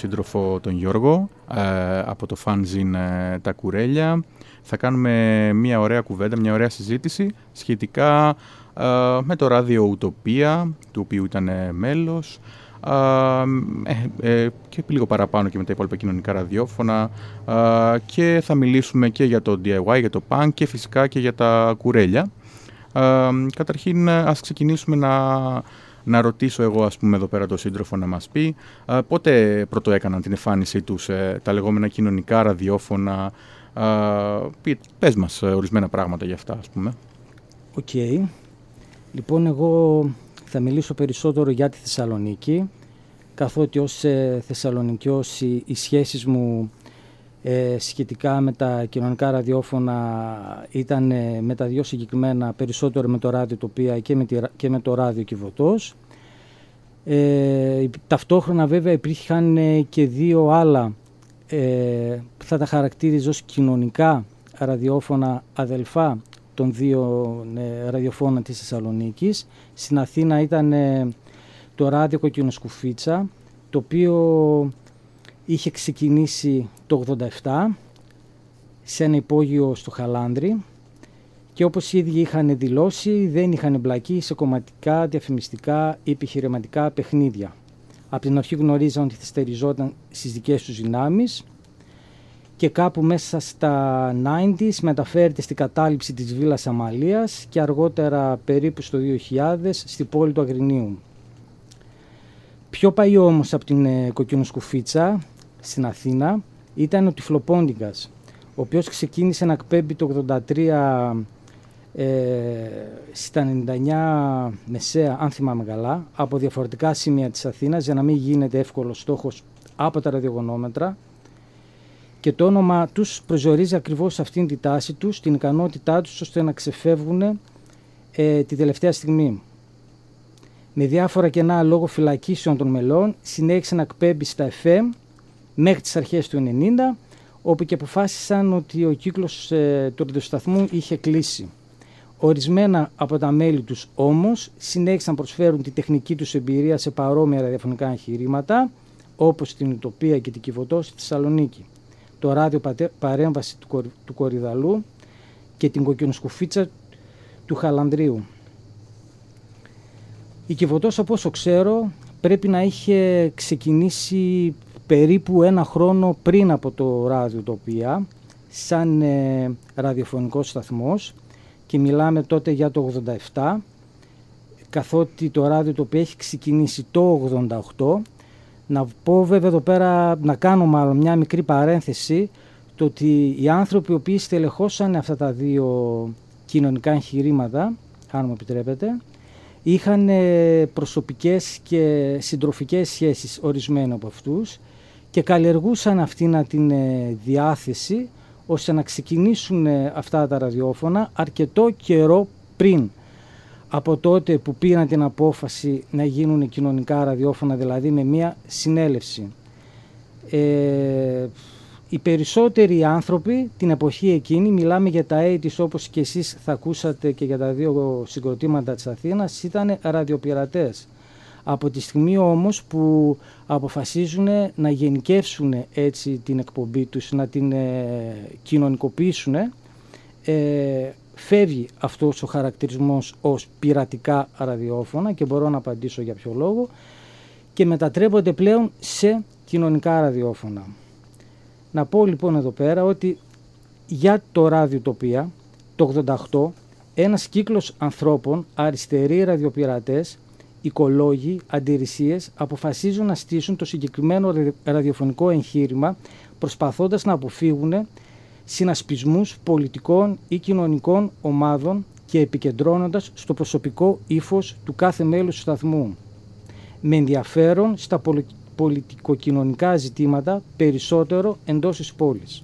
Σύντροφο τον Γιώργο ε, από το fanzine ε, «Τα Κουρέλια». Θα κάνουμε μια ωραία κουβέντα, μια ωραία συζήτηση σχετικά ε, με το ράδιο Ουτοπία, του οποίου ήταν μέλος, και λίγο παραπάνω και με τα υπόλοιπα κοινωνικά ραδιόφωνα και θα μιλήσουμε και για το DIY, για το punk και φυσικά και για τα κουρέλια. Καταρχήν ας ξεκινήσουμε να να ρωτήσω εγώ, ας πούμε, εδώ πέρα το σύντροφο να μας πει πότε πρωτοέκαναν την εμφάνισή τους ε, τα λεγόμενα κοινωνικά ραδιόφωνα. Πες μας ε, ορισμένα πράγματα για αυτά, ας πούμε. Οκ. Λοιπόν, εγώ θα μιλήσω περισσότερο για τη Θεσσαλονίκη, καθότι ως ε, Θεσσαλονικιός οι, οι σχέσεις μου ε, σχετικά με τα κοινωνικά ραδιόφωνα ήταν με τα δυο συγκεκριμένα περισσότερο με το ράδιο τοπία και με, και με το ράδιο Κιβωτός. Ε, ταυτόχρονα βέβαια υπήρχαν ε, και δύο άλλα ε, που θα τα χαρακτήριζω ως κοινωνικά ραδιόφωνα αδελφά των δύο ε, ραδιοφώνων της Θεσσαλονίκης. Στην Αθήνα ήταν το ράδιο Κοκκινοσκουφίτσα το οποίο είχε ξεκινήσει το 87 σε ένα υπόγειο στο Χαλάνδρη και όπως οι ίδιοι είχαν δηλώσει δεν είχαν εμπλακεί σε κομματικά, διαφημιστικά ή επιχειρηματικά παιχνίδια. Από την αρχή γνωρίζαν ότι θεστεριζόταν στις δικές τους δυνάμεις και κάπου μέσα στα 90s μεταφέρεται στην κατάληψη της Βίλας Αμαλίας και αργότερα περίπου στο 2000 στην πόλη του Αγρινίου. Πιο πάει όμως από την ε, Κοκκινοσκουφίτσα στην Αθήνα ήταν ο Τυφλοπόντιγκας, ο οποίος ξεκίνησε να εκπέμπει το 83 ε, στα 99 μεσαία, αν θυμάμαι καλά, από διαφορετικά σημεία της Αθήνας για να μην γίνεται εύκολος στόχος από τα ραδιογονόμετρα και το όνομα τους προσδιορίζει ακριβώς αυτήν τη τάση τους, την ικανότητά τους ώστε να ξεφεύγουν ε, τη τελευταία στιγμή. Με διάφορα κενά λόγω φυλακίσεων των μελών συνέχισε να εκπέμπει στα FM μέχρι τις αρχές του 90 όπου και αποφάσισαν ότι ο κύκλος ε, του ραδιοσταθμού είχε κλείσει. Ορισμένα από τα μέλη τους όμως συνέχισαν να προσφέρουν τη τεχνική τους εμπειρία σε παρόμοια ραδιοφωνικά εγχειρήματα όπως την Ουτοπία και την Κιβωτό στη Θεσσαλονίκη, το ράδιο παρέμβαση του, του Κορυδαλού και την κοκκινοσκουφίτσα του Χαλανδρίου. Η Κιβωτός από όσο ξέρω πρέπει να είχε ξεκινήσει περίπου ένα χρόνο πριν από το ράδιο τοπία σαν ε, ραδιοφωνικός σταθμός. Και μιλάμε τότε για το 87 καθότι το ράδιο το οποίο έχει ξεκινήσει το 88 να πω βέβαια εδώ πέρα να κάνω μάλλον μια μικρή παρένθεση το ότι οι άνθρωποι οι οποίοι στελεχώσαν αυτά τα δύο κοινωνικά εγχειρήματα αν μου επιτρέπετε είχαν ε, προσωπικές και συντροφικές σχέσεις ορισμένοι από αυτούς και καλλιεργούσαν αυτήν την ε, διάθεση ώστε να ξεκινήσουν ε, αυτά τα ραδιόφωνα αρκετό καιρό πριν από τότε που πήραν την απόφαση να γίνουν κοινωνικά ραδιόφωνα, δηλαδή με μία συνέλευση. Ε, οι περισσότεροι άνθρωποι την εποχή εκείνη, μιλάμε για τα AIDS όπως και εσείς θα ακούσατε και για τα δύο συγκροτήματα της Αθήνας, ήταν ραδιοπειρατές. Από τη στιγμή όμως που αποφασίζουν να γενικεύσουν έτσι την εκπομπή τους, να την ε, κοινωνικοποιήσουν, ε, φεύγει αυτός ο χαρακτηρισμός ως πειρατικά ραδιόφωνα και μπορώ να απαντήσω για ποιο λόγο και μετατρέπονται πλέον σε κοινωνικά ραδιόφωνα. Να πω λοιπόν εδώ πέρα ότι για το ραδιοτοπία το 88 ένας κύκλος ανθρώπων, αριστεροί ραδιοπειρατές, οικολόγοι, αντιρρησίες αποφασίζουν να στήσουν το συγκεκριμένο ραδιοφωνικό εγχείρημα προσπαθώντας να αποφύγουν συνασπισμούς πολιτικών ή κοινωνικών ομάδων και επικεντρώνοντας στο προσωπικό ύφος του κάθε μέλους του σταθμού. Με ενδιαφέρον στα πολιτικοκοινωνικά ζητήματα περισσότερο εντός της πόλης.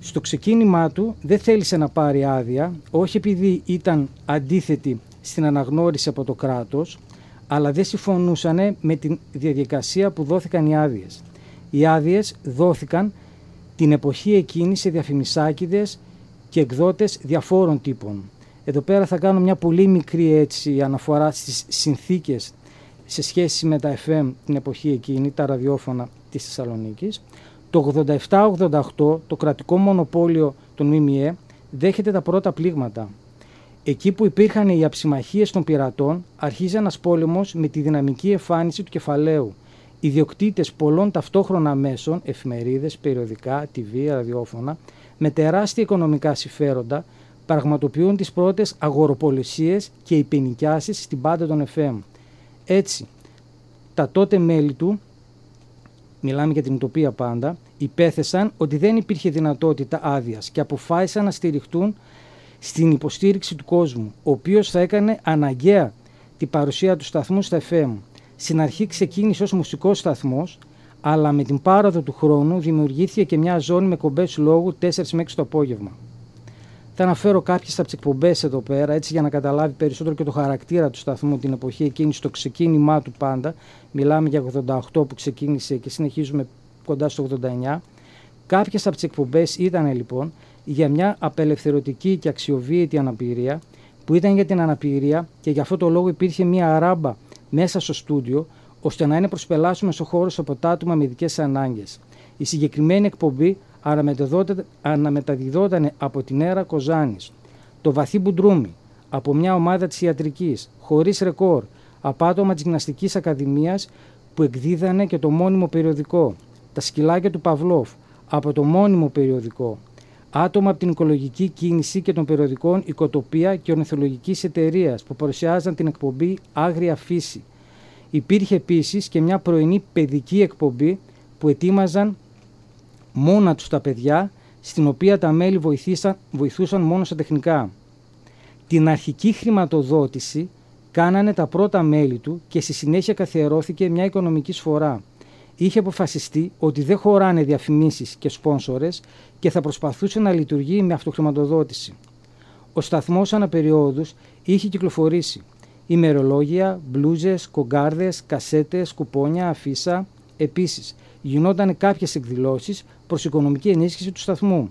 Στο ξεκίνημά του δεν θέλησε να πάρει άδεια, όχι επειδή ήταν αντίθετη στην αναγνώριση από το κράτος, αλλά δεν συμφωνούσαν με τη διαδικασία που δόθηκαν οι άδειες. Οι άδειες δόθηκαν την εποχή εκείνη σε διαφημισάκιδες και εκδότες διαφόρων τύπων. Εδώ πέρα θα κάνω μια πολύ μικρή έτσι αναφορά στις συνθήκες σε σχέση με τα FM την εποχή εκείνη, τα ραδιόφωνα της Θεσσαλονίκης. Το 87-88 το κρατικό μονοπόλιο των ΜΜΕ δέχεται τα πρώτα πλήγματα. Εκεί που υπήρχαν οι αψημαχίες των πειρατών, αρχίζει ένας πόλεμος με τη δυναμική εμφάνιση του κεφαλαίου. Ιδιοκτήτες πολλών ταυτόχρονα μέσων, εφημερίδες, περιοδικά, TV, ραδιόφωνα, με τεράστια οικονομικά συμφέροντα, πραγματοποιούν τις πρώτες αγοροπολισίες και υπενικιάσεις στην πάντα των FM. Έτσι, τα τότε μέλη του, μιλάμε για την утοπία πάντα, υπέθεσαν ότι δεν υπήρχε δυνατότητα άδειας και αποφάσισαν να στηριχτούν στην υποστήριξη του κόσμου, ο οποίος θα έκανε αναγκαία την παρουσία του σταθμού στα FM. Στην αρχή ξεκίνησε ως μουσικός σταθμός, αλλά με την πάροδο του χρόνου δημιουργήθηκε και μια ζώνη με κομπές λόγου 4 με 6 το απόγευμα. Θα αναφέρω κάποιες από τις εκπομπές εδώ πέρα, έτσι για να καταλάβει περισσότερο και το χαρακτήρα του σταθμού την εποχή εκείνης, στο ξεκίνημά του πάντα. Μιλάμε για 88 που ξεκίνησε και συνεχίζουμε κοντά στο 89. Κάποιες από τις εκπομπές ήταν λοιπόν για μια απελευθερωτική και αξιοβίαιτη αναπηρία που ήταν για την αναπηρία και για αυτό το λόγο υπήρχε μια ράμπα μέσα στο στούντιο ώστε να είναι προσπελάσουμε στο χώρο από τα άτομα με ειδικές ανάγκες. Η συγκεκριμένη εκπομπή αναμεταδιδόταν από την αίρα Κοζάνης. Το βαθύ μπουντρούμι από μια ομάδα της ιατρικής, χωρίς ρεκόρ, από άτομα της Γυμναστικής Ακαδημίας που εκδίδανε και το μόνιμο περιοδικό. Τα σκυλάκια του Παυλόφ από το μόνιμο περιοδικό άτομα από την οικολογική κίνηση και των περιοδικών Οικοτοπία και Ορνηθολογικής Εταιρείας που παρουσιάζαν την εκπομπή Άγρια Φύση. Υπήρχε επίσης και μια πρωινή παιδική εκπομπή που ετοίμαζαν μόνα τους τα παιδιά, στην οποία τα μέλη βοηθήσαν, βοηθούσαν μόνο στα τεχνικά. Την αρχική χρηματοδότηση κάνανε τα πρώτα μέλη του και στη συνέχεια καθιερώθηκε μια οικονομική σφορά είχε αποφασιστεί ότι δεν χωράνε διαφημίσεις και σπόνσορες και θα προσπαθούσε να λειτουργεί με αυτοχρηματοδότηση. Ο σταθμός αναπεριόδους είχε κυκλοφορήσει ημερολόγια, μπλούζες, κογκάρδες, κασέτες, κουπόνια, αφίσα. Επίσης, γινόταν κάποιες εκδηλώσεις προς οικονομική ενίσχυση του σταθμού.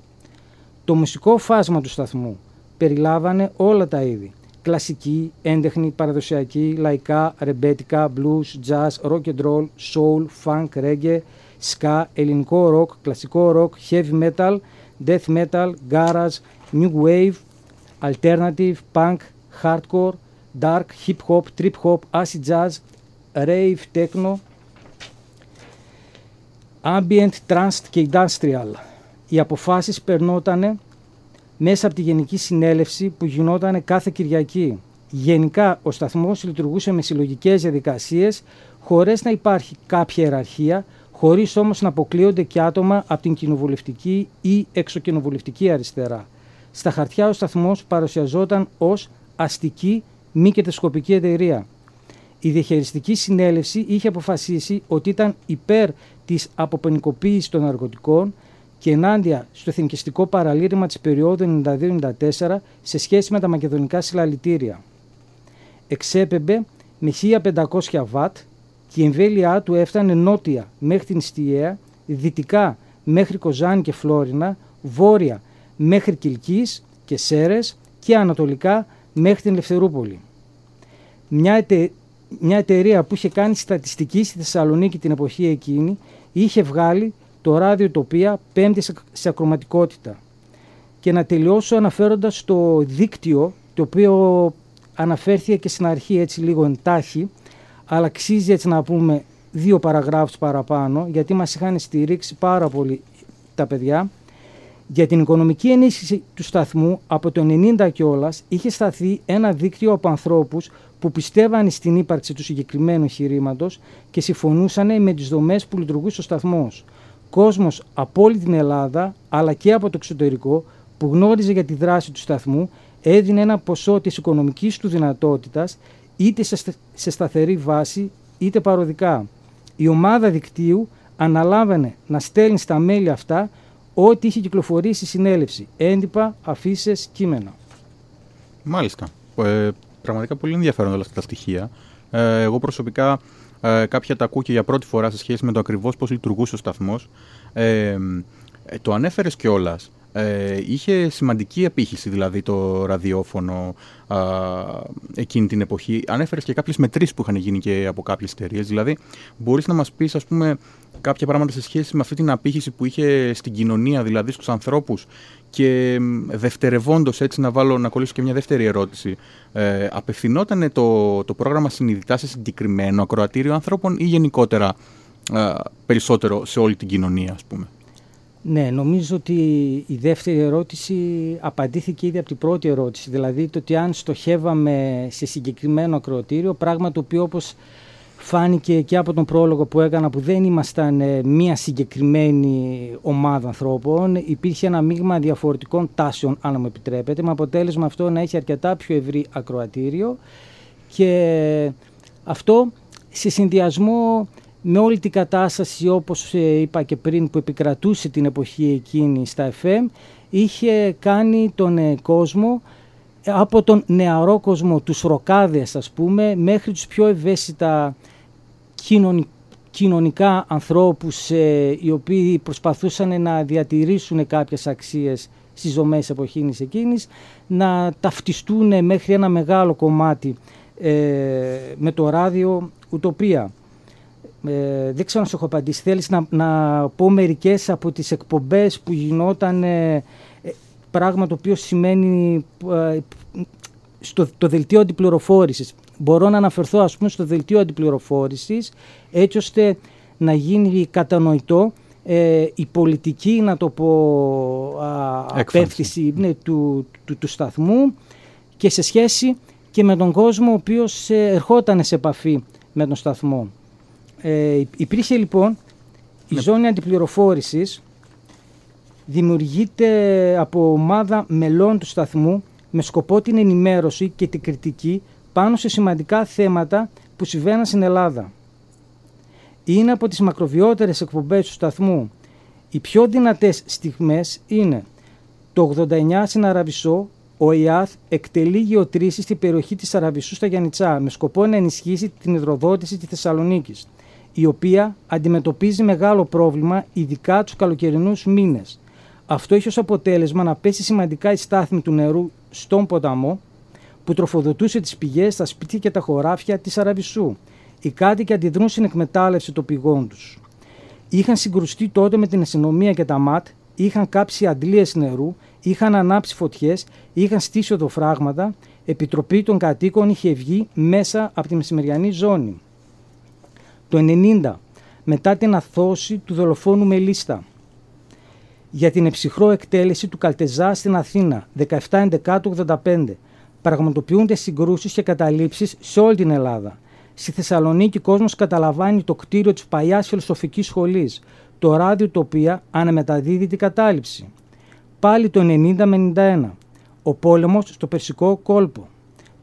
Το μουσικό φάσμα του σταθμού περιλάβανε όλα τα είδη κλασική, έντεχνη, παραδοσιακή, λαϊκά, ρεμπέτικα, blues, jazz, rock and roll, soul, funk, reggae, ska, ελληνικό rock, κλασικό rock, heavy metal, death metal, garage, new wave, alternative, punk, hardcore, dark, hip hop, trip hop, acid jazz, rave, techno, ambient, trance και industrial. Οι αποφάσεις περνότανε μέσα από τη Γενική Συνέλευση που γινόταν κάθε Κυριακή. Γενικά, ο σταθμός λειτουργούσε με συλλογικές διαδικασίες, χωρίς να υπάρχει κάποια ιεραρχία, χωρίς όμως να αποκλείονται και άτομα από την κοινοβουλευτική ή εξοκοινοβουλευτική αριστερά. Στα χαρτιά ο σταθμός παρουσιαζόταν ως αστική μη κερδοσκοπική εταιρεία. Η διαχειριστική συνέλευση είχε αποφασίσει ότι ήταν υπέρ της αποπενικοποίησης των ναρκωτικών και ενάντια στο εθνικιστικό παραλήρημα της περίοδου 92-94 σε σχέση με τα μακεδονικά συλλαλητήρια. Εξέπεμπε με 1500 βατ και η εμβέλειά του έφτανε νότια μέχρι την Στιέα, δυτικά μέχρι Κοζάνη και Φλόρινα, βόρεια μέχρι Κιλκής και Σέρες και ανατολικά μέχρι την Ελευθερούπολη. Μια, μια εταιρεία που είχε κάνει στατιστική στη Θεσσαλονίκη την εποχή εκείνη είχε βγάλει το ράδιο τοπία πέμπτη σε ακροματικότητα. Και να τελειώσω αναφέροντας το δίκτυο, το οποίο αναφέρθηκε και στην αρχή έτσι λίγο εντάχει, αλλά αξίζει έτσι να πούμε δύο παραγράφους παραπάνω, γιατί μας είχαν στηρίξει πάρα πολύ τα παιδιά. Για την οικονομική ενίσχυση του σταθμού από το 90 κιόλας είχε σταθεί ένα δίκτυο από ανθρώπους που πιστεύαν στην ύπαρξη του συγκεκριμένου εγχειρήματος και συμφωνούσαν με τις δομές που λειτουργούσε ο σταθμός. Κόσμος από όλη την Ελλάδα αλλά και από το εξωτερικό που γνώριζε για τη δράση του σταθμού έδινε ένα ποσό της οικονομικής του δυνατότητας είτε σε σταθερή βάση είτε παροδικά. Η ομάδα δικτύου αναλάβαινε να στέλνει στα μέλη αυτά ό,τι είχε κυκλοφορήσει η συνέλευση. Έντυπα, αφήσεις, κείμενα. Μάλιστα. Ε, πραγματικά πολύ ενδιαφέρον όλα αυτά τα στοιχεία. Ε, εγώ προσωπικά ε, κάποια τα ακούω και για πρώτη φορά σε σχέση με το ακριβώς πώς λειτουργούσε ο σταθμός. Ε, ε, το ανέφερες κιόλας. Ε, είχε σημαντική επίχυση δηλαδή το ραδιόφωνο α, εκείνη την εποχή. Ανέφερες και κάποιες μετρήσεις που είχαν γίνει και από κάποιες εταιρείες. Δηλαδή μπορείς να μας πεις ας πούμε κάποια πράγματα σε σχέση με αυτή την απήχηση που είχε στην κοινωνία, δηλαδή στους ανθρώπους και δευτερευόντως έτσι να βάλω να κολλήσω και μια δεύτερη ερώτηση. Ε, απευθυνόταν το, το πρόγραμμα συνειδητά σε συγκεκριμένο ακροατήριο ανθρώπων ή γενικότερα ε, περισσότερο σε όλη την κοινωνία ας πούμε; Ναι, νομίζω ότι η δεύτερη ερώτηση απαντήθηκε ήδη από την πρώτη ερώτηση. Δηλαδή το ότι αν στοχεύαμε σε συγκεκριμένο ακροατήριο, πράγμα το οποίο όπως φάνηκε και από τον πρόλογο που έκανα που δεν ήμασταν ε, μία συγκεκριμένη ομάδα ανθρώπων, υπήρχε ένα μείγμα διαφορετικών τάσεων, αν μου επιτρέπετε, με αποτέλεσμα αυτό να έχει αρκετά πιο ευρύ ακροατήριο. Και αυτό σε συνδυασμό με όλη την κατάσταση όπως ε, είπα και πριν που επικρατούσε την εποχή εκείνη στα FM είχε κάνει τον ε, κόσμο ε, από τον νεαρό κόσμο, τους ροκάδες ας πούμε, μέχρι τους πιο ευαίσθητα κοινωνικά ανθρώπους οι οποίοι προσπαθούσαν να διατηρήσουν κάποιες αξίες στις δομές εποχής εκείνης, να ταυτιστούν μέχρι ένα μεγάλο κομμάτι με το ράδιο Ουτοπία. Ε, δεν ξέρω αν σου έχω απαντήσει. Θέλεις να, να πω μερικές από τις εκπομπές που γινόταν ε, πράγμα το οποίο σημαίνει ε, στο το δελτίο αντιπληροφόρησης. Μπορώ να αναφερθώ ας πούμε στο δελτίο αντιπληροφόρησης έτσι ώστε να γίνει κατανοητό ε, η πολιτική, να το πω, απέφθηση ναι, του, του, του, σταθμού και σε σχέση και με τον κόσμο ο οποίος ερχόταν σε επαφή με τον σταθμό. Ε, υπήρχε λοιπόν η ναι. ζώνη αντιπληροφόρησης δημιουργείται από ομάδα μελών του σταθμού με σκοπό την ενημέρωση και την κριτική πάνω σε σημαντικά θέματα που συμβαίναν στην Ελλάδα. Είναι από τις μακροβιότερες εκπομπές του σταθμού. Οι πιο δυνατές στιγμές είναι το 89 στην Αραβισσό, ο ΙΑΘ εκτελεί γεωτρήσεις στην περιοχή της Αραβισσού στα Γιάννητσά με σκοπό να ενισχύσει την υδροδότηση της Θεσσαλονίκης η οποία αντιμετωπίζει μεγάλο πρόβλημα ειδικά τους καλοκαιρινούς μήνες. Αυτό έχει ως αποτέλεσμα να πέσει σημαντικά η στάθμη του νερού στον ποταμό που τροφοδοτούσε τις πηγές, τα σπίτια και τα χωράφια της Αραβισσού. Οι κάτοικοι αντιδρούν στην εκμετάλλευση των πηγών τους. Είχαν συγκρουστεί τότε με την αστυνομία και τα ΜΑΤ, είχαν κάψει αντλίες νερού, είχαν ανάψει φωτιές, είχαν στήσει οδοφράγματα, επιτροπή των κατοίκων είχε βγει μέσα από τη μεσημεριανή ζώνη το 90 μετά την αθώση του δολοφόνου Μελίστα για την εψυχρό εκτέλεση του Καλτεζά στην Αθήνα 17-11-85 πραγματοποιούνται συγκρούσεις και καταλήψεις σε όλη την Ελλάδα. Στη Θεσσαλονίκη κόσμος καταλαμβάνει το κτίριο της παλιάς φιλοσοφικής σχολής, το ράδιο το οποίο αναμεταδίδει την κατάληψη. Πάλι το 90 91, ο πόλεμος στο Περσικό κόλπο.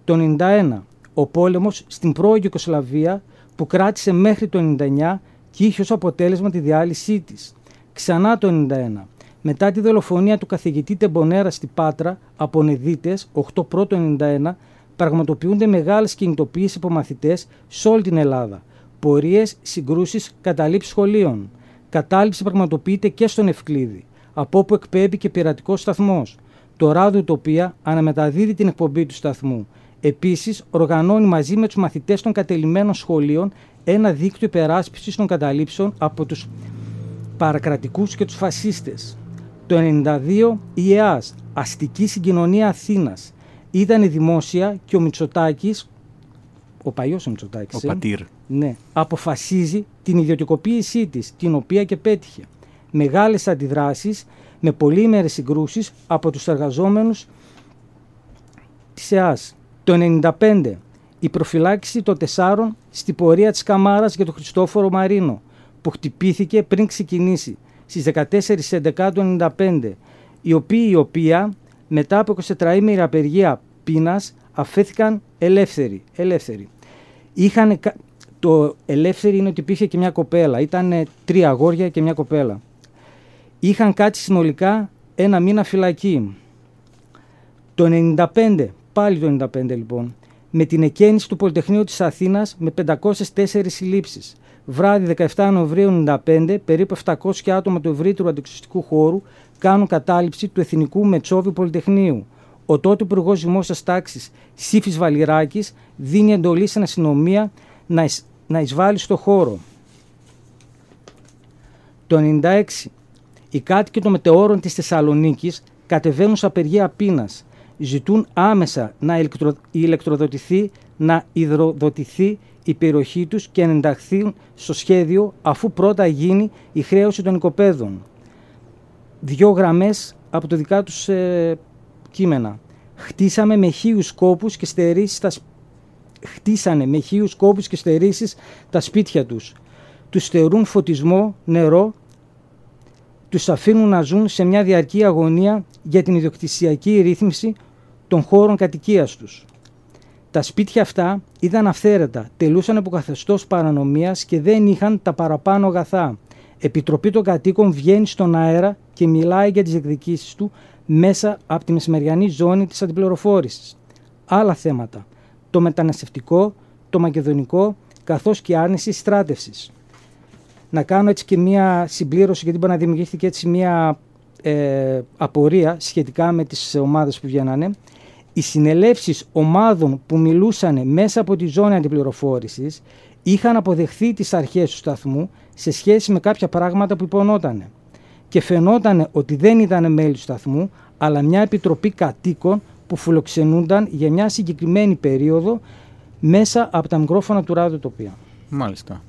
Το 91, ο πόλεμος στην πρώην Ιουκοσλαβία που κράτησε μέχρι το 99 και είχε ως αποτέλεσμα τη διάλυσή της. Ξανά το 91, μετά τη δολοφονία του καθηγητή Τεμπονέρα στη Πάτρα από νεδίτες 8 πρώτο 91, πραγματοποιούνται μεγάλες κινητοποιήσεις από μαθητές σε όλη την Ελλάδα. Πορείες, συγκρούσεις, καταλήψεις σχολείων. Κατάληψη πραγματοποιείται και στον Ευκλήδη, από όπου εκπέμπει και πειρατικός σταθμός. Το ράδιο Τοπία αναμεταδίδει την εκπομπή του σταθμού. Επίσης, οργανώνει μαζί με τους μαθητές των κατελημένων σχολείων ένα δίκτυο υπεράσπισης των καταλήψεων από τους παρακρατικούς και τους φασίστες. Το 1992 η ΕΑΣ, αστική συγκοινωνία Αθήνας, ήταν δημόσια και ο Μητσοτάκης, ο παλιός ο Μητσοτάκης, ο πατήρ. Ναι, αποφασίζει την ιδιωτικοποίησή της, την οποία και πέτυχε. μεγάλες αντιδράσεις με πολύμερες συγκρούσεις από τους εργαζόμενους της ΕΑΣ. Το 1995 η προφυλάξη των τεσσάρων στη πορεία της Καμάρας για τον Χριστόφορο Μαρίνο που χτυπήθηκε πριν ξεκινήσει στις 14 του 1995 η οποία, η οποία μετά από 24 ημέρα απεργία πείνας αφέθηκαν ελεύθεροι. ελεύθεροι. Είχαν, το ελεύθερη είναι ότι υπήρχε και μια κοπέλα. Ήταν τρία αγόρια και μια κοπέλα. Είχαν κάτσει συνολικά ένα μήνα φυλακή. Το 95, πάλι το 95 λοιπόν, με την εκκαίνηση του Πολυτεχνείου της Αθήνας με 504 συλλήψεις. Βράδυ 17 Νοεμβρίου 1995, περίπου 700 άτομα του ευρύτερου αντιξωστικού χώρου κάνουν κατάληψη του Εθνικού Μετσόβιου Πολυτεχνείου. Ο τότε Υπουργός Δημόσιας Τάξης Σύφης Βαλιράκη δίνει εντολή στην αστυνομία να, να εισβάλλει στο χώρο. Το 1996, οι κάτοικοι των μετεώρων της Θεσσαλονίκης κατεβαίνουν σε απεργία πείνας. Ζητούν άμεσα να ηλεκτροδοτηθεί, να υδροδοτηθεί η περιοχή τους και να ενταχθεί στο σχέδιο αφού πρώτα γίνει η χρέωση των οικοπαίδων. Δύο γραμμές από το δικά τους ε, κείμενα. Χτίσαμε με χίλιους κόπους και στερήσεις τα, χτίσανε με χίλιους κόπους και στερήσεις τα σπίτια τους. Τους στερούν φωτισμό, νερό, τους αφήνουν να ζουν σε μια διαρκή αγωνία για την ιδιοκτησιακή ρύθμιση των χώρων κατοικίας τους. Τα σπίτια αυτά ήταν αυθαίρετα, τελούσαν από καθεστώς παρανομίας και δεν είχαν τα παραπάνω αγαθά. Επιτροπή των κατοίκων βγαίνει στον αέρα και μιλάει για τις εκδικήσεις του μέσα από τη μεσημεριανή ζώνη της αντιπληροφόρησης. Άλλα θέματα. Το μεταναστευτικό, το μακεδονικό, καθώς και η άρνηση στράτευσης. Να κάνω έτσι και μία συμπλήρωση, γιατί μπορεί να δημιουργήθηκε έτσι μία ε, απορία σχετικά με τις ομάδες που βγαίνανε οι συνελεύσεις ομάδων που μιλούσαν μέσα από τη ζώνη αντιπληροφόρησης είχαν αποδεχθεί τις αρχές του σταθμού σε σχέση με κάποια πράγματα που υπονόταν. Και φαινόταν ότι δεν ήταν μέλη του σταθμού, αλλά μια επιτροπή κατοίκων που φιλοξενούνταν για μια συγκεκριμένη περίοδο μέσα από τα μικρόφωνα του ραδιοτοπία. Μάλιστα.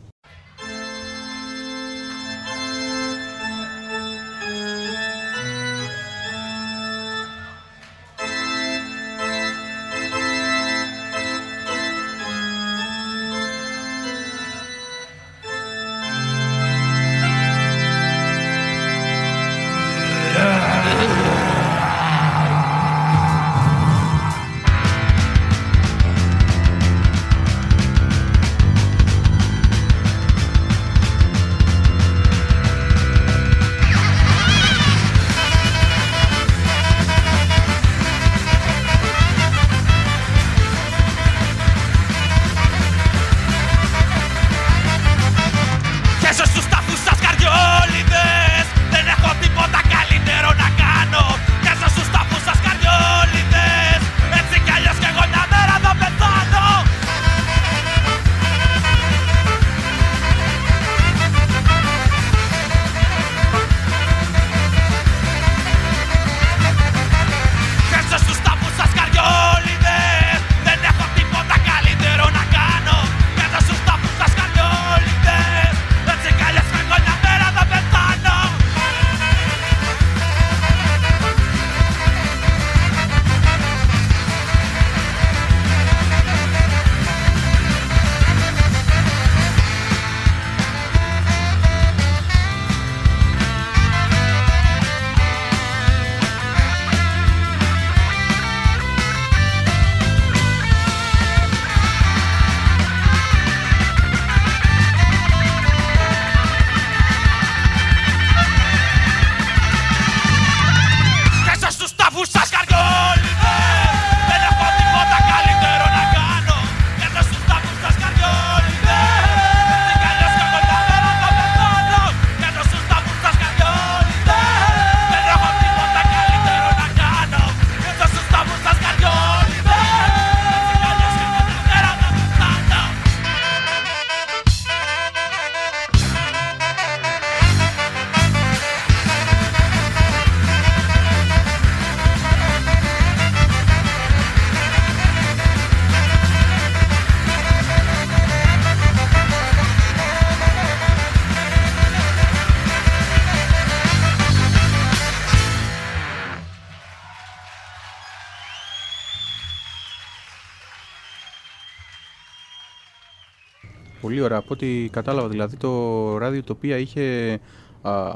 Πολύ ωραία. Από ό,τι κατάλαβα, δηλαδή το ράδιο το οποίο είχε α,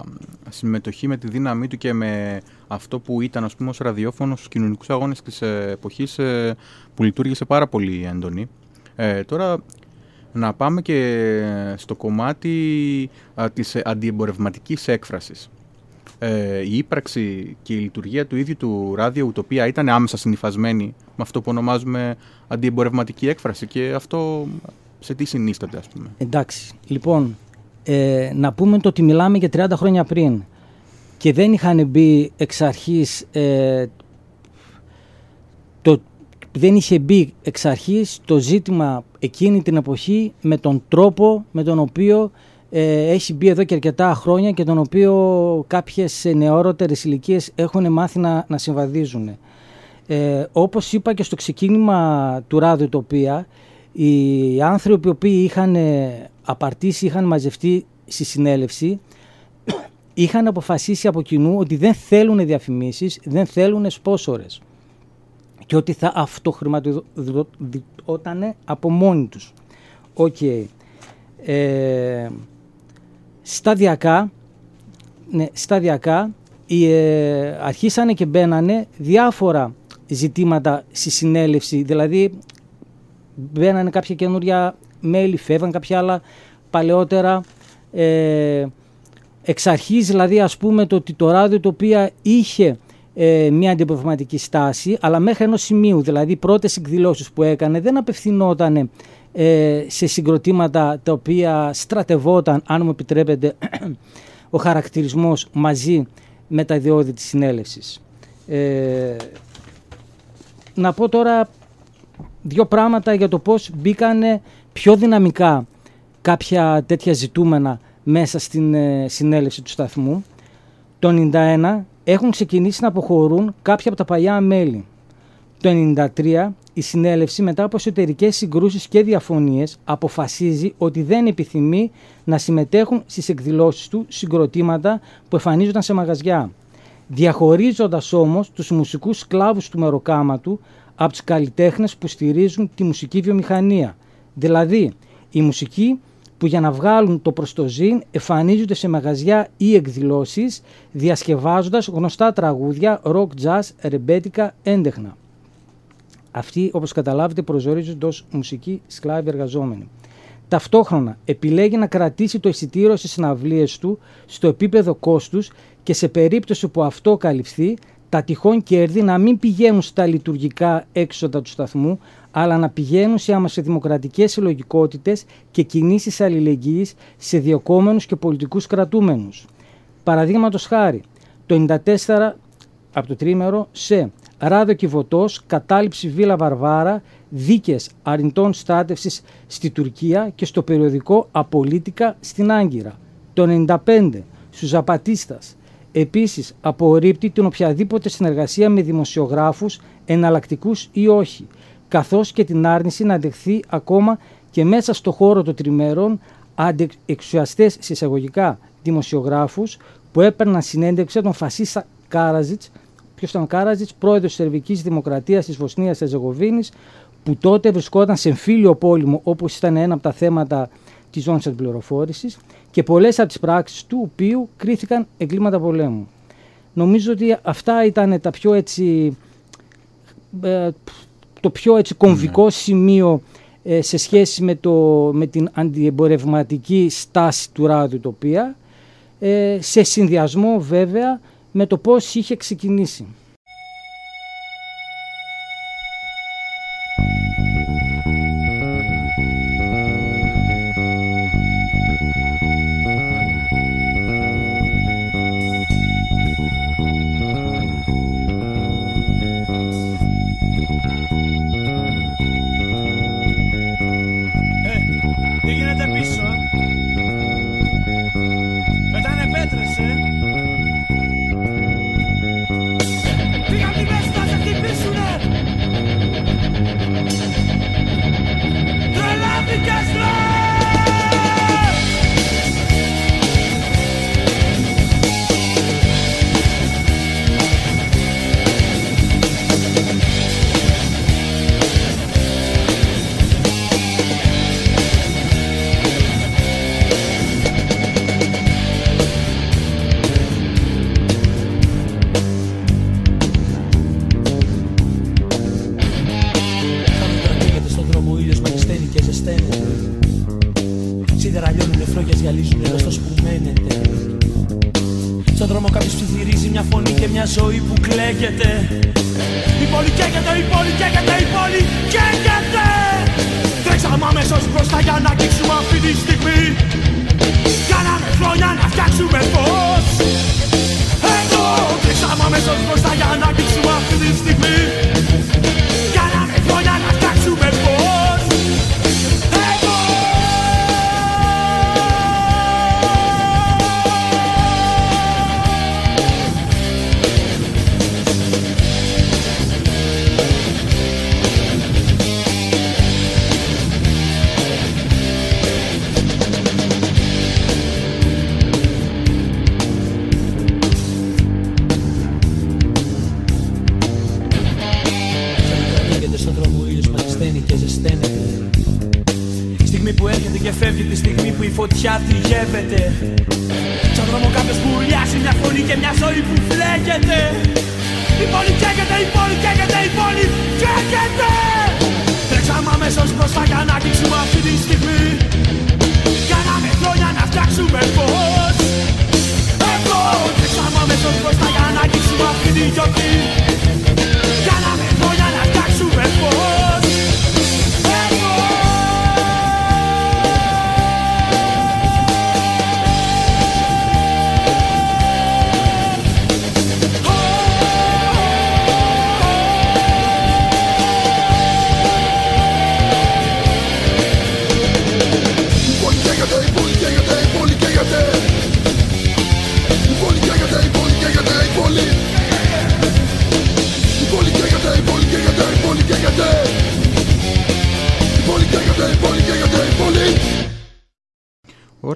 συμμετοχή με τη δύναμή του και με αυτό που ήταν ας πούμε ως ραδιόφωνος στους κοινωνικούς αγώνες της εποχής ε, που λειτουργήσε πάρα πολύ έντονη. Ε, τώρα να πάμε και στο κομμάτι α, της αντιεμπορευματικής έκφρασης. Ε, η ύπαρξη και η λειτουργία του ίδιου του ράδιο Ουτοπία ήταν άμεσα συνειφασμένη με αυτό που ονομάζουμε αντιεμπορευματική έκφραση και αυτό σε τι συνίσταται ας πούμε. Εντάξει, λοιπόν, ε, να πούμε το ότι μιλάμε για 30 χρόνια πριν και δεν είχαν μπει εξ αρχής ε, το, δεν είχε μπει εξ αρχής το ζήτημα εκείνη την εποχή με τον τρόπο με τον οποίο ε, έχει μπει εδώ και αρκετά χρόνια και τον οποίο κάποιες νεότερες ηλικίες έχουν μάθει να, να συμβαδίζουν. Ε, όπως είπα και στο ξεκίνημα του Ράδιο Ουτοπία, οι άνθρωποι που είχαν απαρτίσει, είχαν μαζευτεί στη συνέλευση, είχαν αποφασίσει από κοινού ότι δεν θέλουν διαφημίσεις, δεν θέλουν σπόνσορες και ότι θα αυτοχρηματοδόταν από μόνοι τους. Οκ. Ε, σταδιακά, ναι, σταδιακά ε, αρχίσανε και μπαίνανε διάφορα ζητήματα στη συνέλευση, δηλαδή μπαίνανε κάποια καινούρια μέλη, φεύγαν κάποια άλλα παλαιότερα. Ε, εξ αρχής δηλαδή ας πούμε το ότι το ράδιο το οποίο είχε ε, μια αντιπροφηματική στάση αλλά μέχρι ενός σημείου δηλαδή οι πρώτες εκδηλώσεις που έκανε δεν απευθυνόταν ε, σε συγκροτήματα τα οποία στρατευόταν αν μου επιτρέπετε ο χαρακτηρισμός μαζί με τα ιδιώδη της συνέλευσης. Ε, να πω τώρα δύο πράγματα για το πώς μπήκαν πιο δυναμικά κάποια τέτοια ζητούμενα μέσα στην ε, συνέλευση του σταθμού. Το 1991 έχουν ξεκινήσει να αποχωρούν κάποια από τα παλιά μέλη. Το 1993 η συνέλευση μετά από εσωτερικές συγκρούσεις και διαφωνίες αποφασίζει ότι δεν επιθυμεί να συμμετέχουν στις εκδηλώσεις του συγκροτήματα που εμφανίζονταν σε μαγαζιά. Διαχωρίζοντας όμως τους μουσικούς σκλάβους του μεροκάματου από τους καλλιτέχνες που στηρίζουν τη μουσική βιομηχανία. Δηλαδή, η μουσική που για να βγάλουν το προστοζήν εμφανίζονται σε μαγαζιά ή εκδηλώσεις διασκευάζοντας γνωστά τραγούδια, rock, jazz, ρεμπέτικα, έντεχνα. Αυτοί, όπως καταλάβετε, προσορίζονται ως μουσική σκλάβοι εργαζόμενοι. Ταυτόχρονα επιλέγει να κρατήσει το εισιτήριο στις συναυλίες του στο επίπεδο κόστους και σε περίπτωση που αυτό καλυφθεί τα τυχόν κέρδη να μην πηγαίνουν στα λειτουργικά έξοδα του σταθμού, αλλά να πηγαίνουν σε αμασιοδημοκρατικές συλλογικότητες και κινήσεις αλληλεγγύης σε διοκόμενους και πολιτικούς κρατούμενους. Παραδείγματος χάρη, το 1994 από το τρίμερο σε Ράδο Κιβωτός, κατάληψη Βίλα Βαρβάρα, δίκες αρνητών στράτευσης στη Τουρκία και στο περιοδικό Απολίτικα στην Άγκυρα. Το 1995 στους Ζαπατίστας, Επίσης, απορρίπτει την οποιαδήποτε συνεργασία με δημοσιογράφους, εναλλακτικούς ή όχι, καθώς και την άρνηση να δεχθεί ακόμα και μέσα στο χώρο των τριμέρων αντιεξουσιαστές συσσαγωγικά δημοσιογράφους που έπαιρναν συνέντευξη τον φασίστα Κάραζιτς, ποιος ήταν ο Κάραζιτς, πρόεδρος της Σερβικής Δημοκρατίας της Βοσνίας Ερζεγοβίνης, που τότε βρισκόταν σε εμφύλιο πόλεμο όπως ήταν ένα από τα θέματα της ζώνης πληροφόρησης και πολλές από τις πράξεις του οποίου κρίθηκαν εγκλήματα πολέμου. Νομίζω ότι αυτά ήταν τα πιο έτσι, ε, το πιο έτσι κομβικό ναι. σημείο ε, σε σχέση με, το, με την αντιεμπορευματική στάση του ραδιοτοπία ε, σε συνδυασμό βέβαια με το πώς είχε ξεκινήσει. Για να αγγίξουμε αυτή τη στιγμή. Κάναμε χρόνια να φτιάξουμε φως. Εδώ τρέξαμε αμέσως μπροστά για να αγγίξουμε αυτή τη στιγμή τριγεύεται Σαν δρόμο κάποιος που ουρλιάζει μια φωνή και μια ζωή που φλέγεται. Η πόλη καίγεται, η πόλη καίγεται, η πόλη καίγεται Τρέξαμε αμέσως μπροστά για να αγγίξουμε αυτή τη στιγμή. Κάναμε χρόνια να φτιάξουμε φως. Εδώ τρέξαμε αμέσως μπροστά για να αγγίξουμε αυτή τη γιορτή. Κάναμε χρόνια να φτιάξουμε φως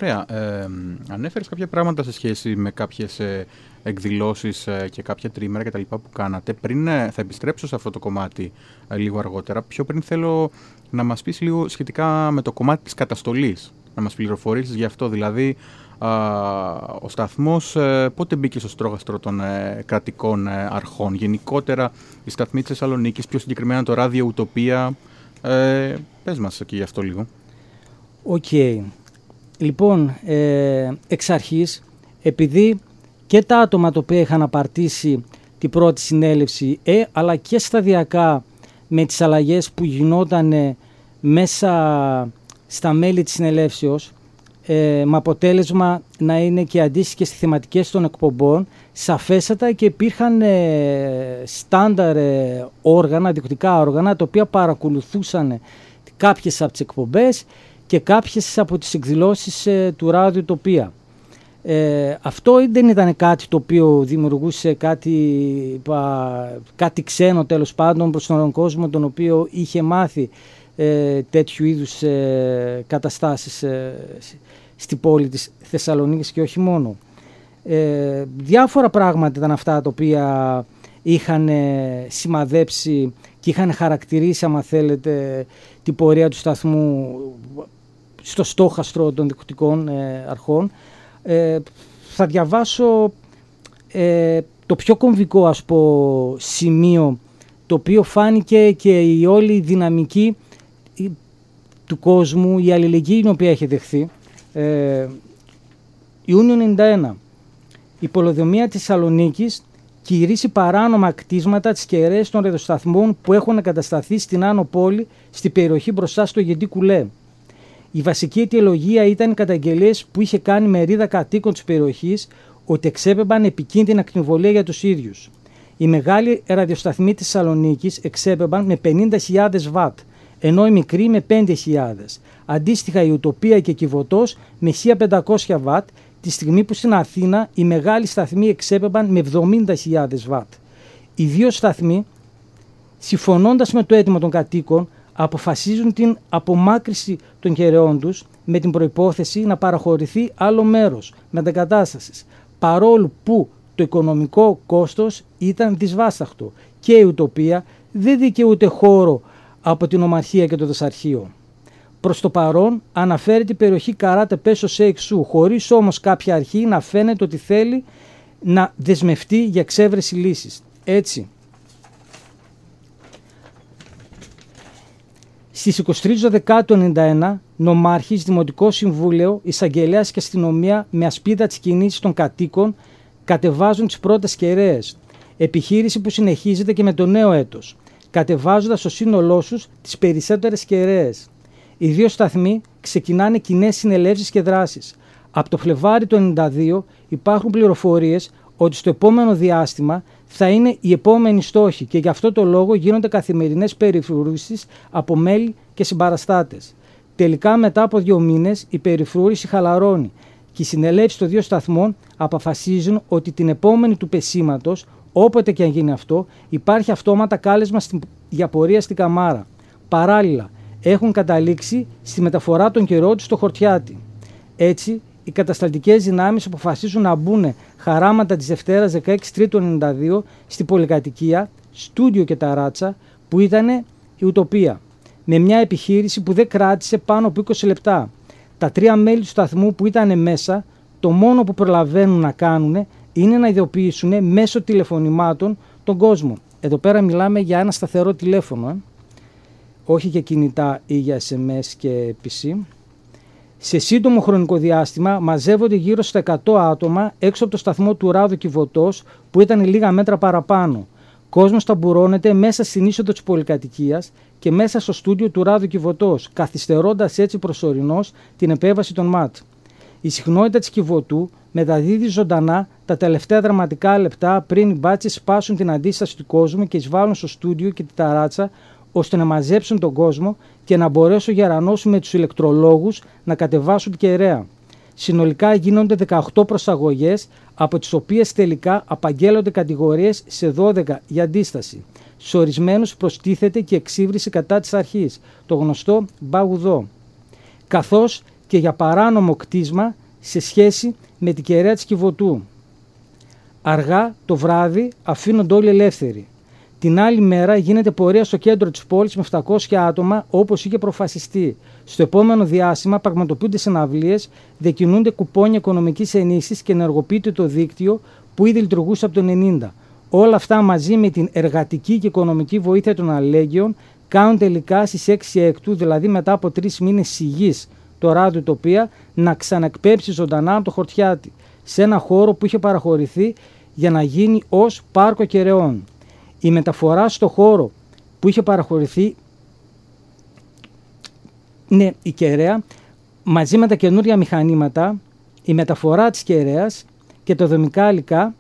Ωραία. Ε, ανέφερες κάποια πράγματα σε σχέση με κάποιες ε, εκδηλώσεις ε, και κάποια τρίμερα και τα λοιπά που κάνατε. Πριν ε, θα επιστρέψω σε αυτό το κομμάτι ε, λίγο αργότερα, πιο πριν θέλω να μας πεις λίγο σχετικά με το κομμάτι της καταστολής. Να μας πληροφορήσεις γι' αυτό, δηλαδή ο σταθμός πότε μπήκε στο στρόγαστρο των κρατικών αρχών. Γενικότερα η σταθμή της Θεσσαλονίκης, πιο συγκεκριμένα το ράδιο Ουτοπία. Ε, πες μας και γι' αυτό λίγο. Οκ. Λοιπόν, ε, εξ αρχής, επειδή και τα άτομα τα οποία είχαν απαρτίσει την πρώτη συνέλευση, ε, αλλά και σταδιακά με τις αλλαγές που γινόταν μέσα στα μέλη της συνελεύσεως, ε, με αποτέλεσμα να είναι και αντίστοιχες θεματικές των εκπομπών, σαφέστατα και υπήρχαν ε, στάνταρ ε, όργανα, διοικητικά όργανα, τα οποία παρακολουθούσαν κάποιες από τις εκπομπές και κάποιες από τις εκδηλώσεις ε, του Ράδιο Τοπία. Ε, αυτό δεν ήταν κάτι το οποίο δημιουργούσε κάτι, κάτι ξένο τέλος πάντων προς τον κόσμο τον οποίο είχε μάθει ε, τέτοιου είδους ε, καταστάσεις ε, στη πόλη της Θεσσαλονίκης και όχι μόνο. Ε, διάφορα πράγματα ήταν αυτά τα οποία είχαν σημαδέψει και είχαν χαρακτηρίσει, άμα θέλετε, την πορεία του σταθμού στο στόχαστρο των διοικητικών ε, αρχών. Ε, θα διαβάσω ε, το πιο κομβικό ας πω σημείο το οποίο φάνηκε και η όλη δυναμική του κόσμου, η αλληλεγγύη την οποία έχει δεχθεί. Ε, Ιούνιο 91. Η πολεοδομία της Θεσσαλονίκης κηρύσσει παράνομα κτίσματα τις κεραίες των ρεδοσταθμών που έχουν εγκατασταθεί στην Άνω Πόλη, στην περιοχή μπροστά στο Γεντή Κουλέ. Η βασική αιτιολογία ήταν οι καταγγελίες που είχε κάνει μερίδα κατοίκων της περιοχής ότι εξέπεμπαν επικίνδυνα ακτινοβολία για τους ίδιους. Οι μεγάλοι ραδιοσταθμοί της Θεσσαλονίκης εξέπεμπαν με 50.000 βατ, ενώ οι μικροί με 5.000. Αντίστοιχα η Ουτοπία και η Κιβωτός με 1.500 βατ, τη στιγμή που στην Αθήνα οι μεγάλοι σταθμοί εξέπεμπαν με 70.000 βατ. Οι δύο σταθμοί, συμφωνώντας με το αίτημα των κατοίκων, αποφασίζουν την απομάκρυση των κεραιών τους με την προϋπόθεση να παραχωρηθεί άλλο μέρος μετακατάστασης παρόλο που το οικονομικό κόστος ήταν δυσβάσταχτο και η ουτοπία δεν δικαιούται χώρο από την Ομαρχία και το Δεσαρχείο. Προς το παρόν αναφέρει την περιοχή Καράτε Πέσο σε εξού, χωρίς όμως κάποια αρχή να φαίνεται ότι θέλει να δεσμευτεί για εξέβρεση λύσης. Έτσι, Στις 23 Δεκάτου 91, νομάρχης, Δημοτικός Συμβούλιο, εισαγγελέας και αστυνομία με ασπίδα της κινήσης των κατοίκων κατεβάζουν τις πρώτες κεραίες. Επιχείρηση που συνεχίζεται και με το νέο έτος, κατεβάζοντας στο σύνολό τους τις περισσότερες κεραίες. Οι δύο σταθμοί ξεκινάνε κοινές συνελεύσεις και δράσεις. Από το Φλεβάρι του 1992 υπάρχουν πληροφορίες ότι στο επόμενο διάστημα θα είναι οι επόμενοι στόχοι και γι' αυτό το λόγο γίνονται καθημερινές περιφρουρήσεις από μέλη και συμπαραστάτες. Τελικά μετά από δύο μήνες η περιφρούρηση χαλαρώνει και οι συνελεύσεις των δύο σταθμών αποφασίζουν ότι την επόμενη του πεσήματος, όποτε και αν γίνει αυτό, υπάρχει αυτόματα κάλεσμα στην, για πορεία στην Καμάρα. Παράλληλα, έχουν καταλήξει στη μεταφορά των καιρών τους στο Χορτιάτι. Έτσι, οι κατασταλτικές δυνάμεις αποφασίζουν να μπουν χαράματα της Δευτέρας 16 Τρίτου 92 στην πολυκατοικία, στούντιο και ταράτσα που ήταν η Ουτοπία. Με μια επιχείρηση που δεν κράτησε πάνω από 20 λεπτά. Τα τρία μέλη του σταθμού που ήταν μέσα, το μόνο που προλαβαίνουν να κάνουν είναι να ειδοποιήσουν μέσω τηλεφωνημάτων τον κόσμο. Εδώ πέρα μιλάμε για ένα σταθερό τηλέφωνο, ε. όχι για κινητά ή για SMS και PC. Σε σύντομο χρονικό διάστημα μαζεύονται γύρω στα 100 άτομα έξω από το σταθμό του Ράδου Κιβωτός που ήταν λίγα μέτρα παραπάνω. Κόσμος ταμπουρώνεται μέσα στην είσοδο της πολυκατοικίας και μέσα στο στούντιο του Ράδου Κιβωτός, καθυστερώντας έτσι προσωρινώς την επέβαση των ΜΑΤ. Η συχνότητα της Κιβωτού μεταδίδει ζωντανά τα τελευταία δραματικά λεπτά πριν οι μπάτσες σπάσουν την αντίσταση του κόσμου και εισβάλλουν στο στούντιο και τη ταράτσα ώστε να μαζέψουν τον κόσμο και να μπορέσει ο Γερανός με τους ηλεκτρολόγους να κατεβάσουν την κεραία. Συνολικά γίνονται 18 προσαγωγές, από τις οποίες τελικά απαγγέλλονται κατηγορίες σε 12 για αντίσταση. Σε ορισμένους προστίθεται και εξύβριση κατά της αρχής, το γνωστό μπαγουδό, καθώς και για παράνομο κτίσμα σε σχέση με την κεραία της Κιβωτού. Αργά το βράδυ αφήνονται όλοι ελεύθεροι. Την άλλη μέρα γίνεται πορεία στο κέντρο της πόλης με 700 άτομα όπως είχε προφασιστεί. Στο επόμενο διάστημα πραγματοποιούνται συναυλίες, διακινούνται κουπόνια οικονομικής ενίσχυσης και ενεργοποιείται το δίκτυο που ήδη λειτουργούσε από το 90. Όλα αυτά μαζί με την εργατική και οικονομική βοήθεια των αλληλέγγυων κάνουν τελικά στις 6 έκτου, δηλαδή μετά από τρεις μήνες σιγή, το ράδιο τοπία να ξανακπέψει ζωντανά από το χορτιάτι σε ένα χώρο που είχε παραχωρηθεί για να γίνει ως πάρκο κεραιών η μεταφορά στο χώρο που είχε παραχωρηθεί ναι, η κεραία μαζί με τα καινούρια μηχανήματα, η μεταφορά της κεραίας και τα δομικά υλικά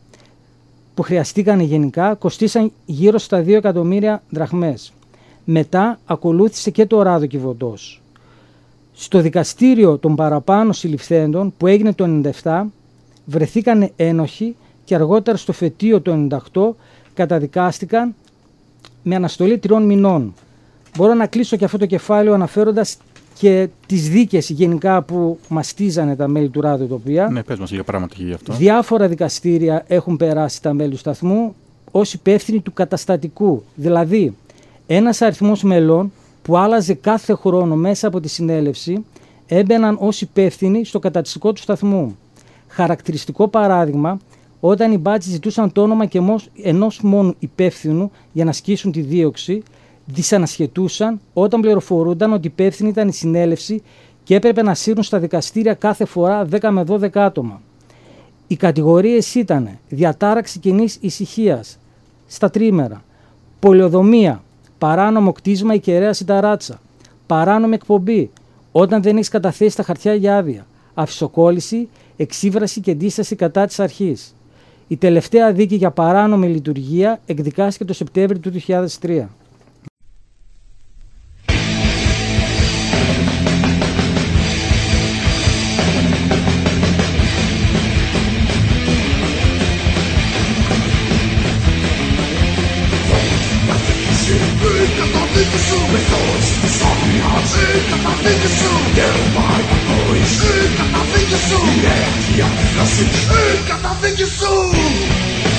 που χρειαστήκαν γενικά κοστίσαν γύρω στα 2 εκατομμύρια δραχμές. Μετά ακολούθησε και το ράδο κυβωτός. Στο δικαστήριο των παραπάνω συλληφθέντων που έγινε το 97 βρεθήκαν ένοχοι και αργότερα στο φετίο το 98 καταδικάστηκαν με αναστολή τριών μηνών. Μπορώ να κλείσω και αυτό το κεφάλαιο αναφέροντας και τις δίκες γενικά που μαστίζανε τα μέλη του ραδιοτοπία. Ναι, πες μας λίγα πράγματα γι' αυτό. Διάφορα δικαστήρια έχουν περάσει τα μέλη του σταθμού ως υπεύθυνοι του καταστατικού. Δηλαδή, ένας αριθμός μελών που άλλαζε κάθε χρόνο μέσα από τη συνέλευση έμπαιναν ως υπεύθυνοι στο καταστατικό του σταθμού. Χαρακτηριστικό παράδειγμα όταν οι μπάτσοι ζητούσαν το όνομα και ενός μόνο υπεύθυνου για να ασκήσουν τη δίωξη, δυσανασχετούσαν όταν πληροφορούνταν ότι υπεύθυνη ήταν η συνέλευση και έπρεπε να σύρουν στα δικαστήρια κάθε φορά 10 με 12 άτομα. Οι κατηγορίες ήταν διατάραξη κοινής ησυχίας στα τρίμερα, πολιοδομία, παράνομο κτίσμα ή κεραία συνταράτσα, παράνομη εκπομπή, όταν δεν έχεις καταθέσει τα χαρτιά για άδεια, αφισοκόλληση, εξύβραση και αντίσταση κατά της αρχής. Η τελευταία δίκη για παράνομη λειτουργία εκδικάστηκε το Σεπτέμβριο του 2003. isso? Pessoas desobedientes Ainda tá vendo isso? Derrubar papões Eu tá vendo isso? E é aqui a vida se Ainda isso?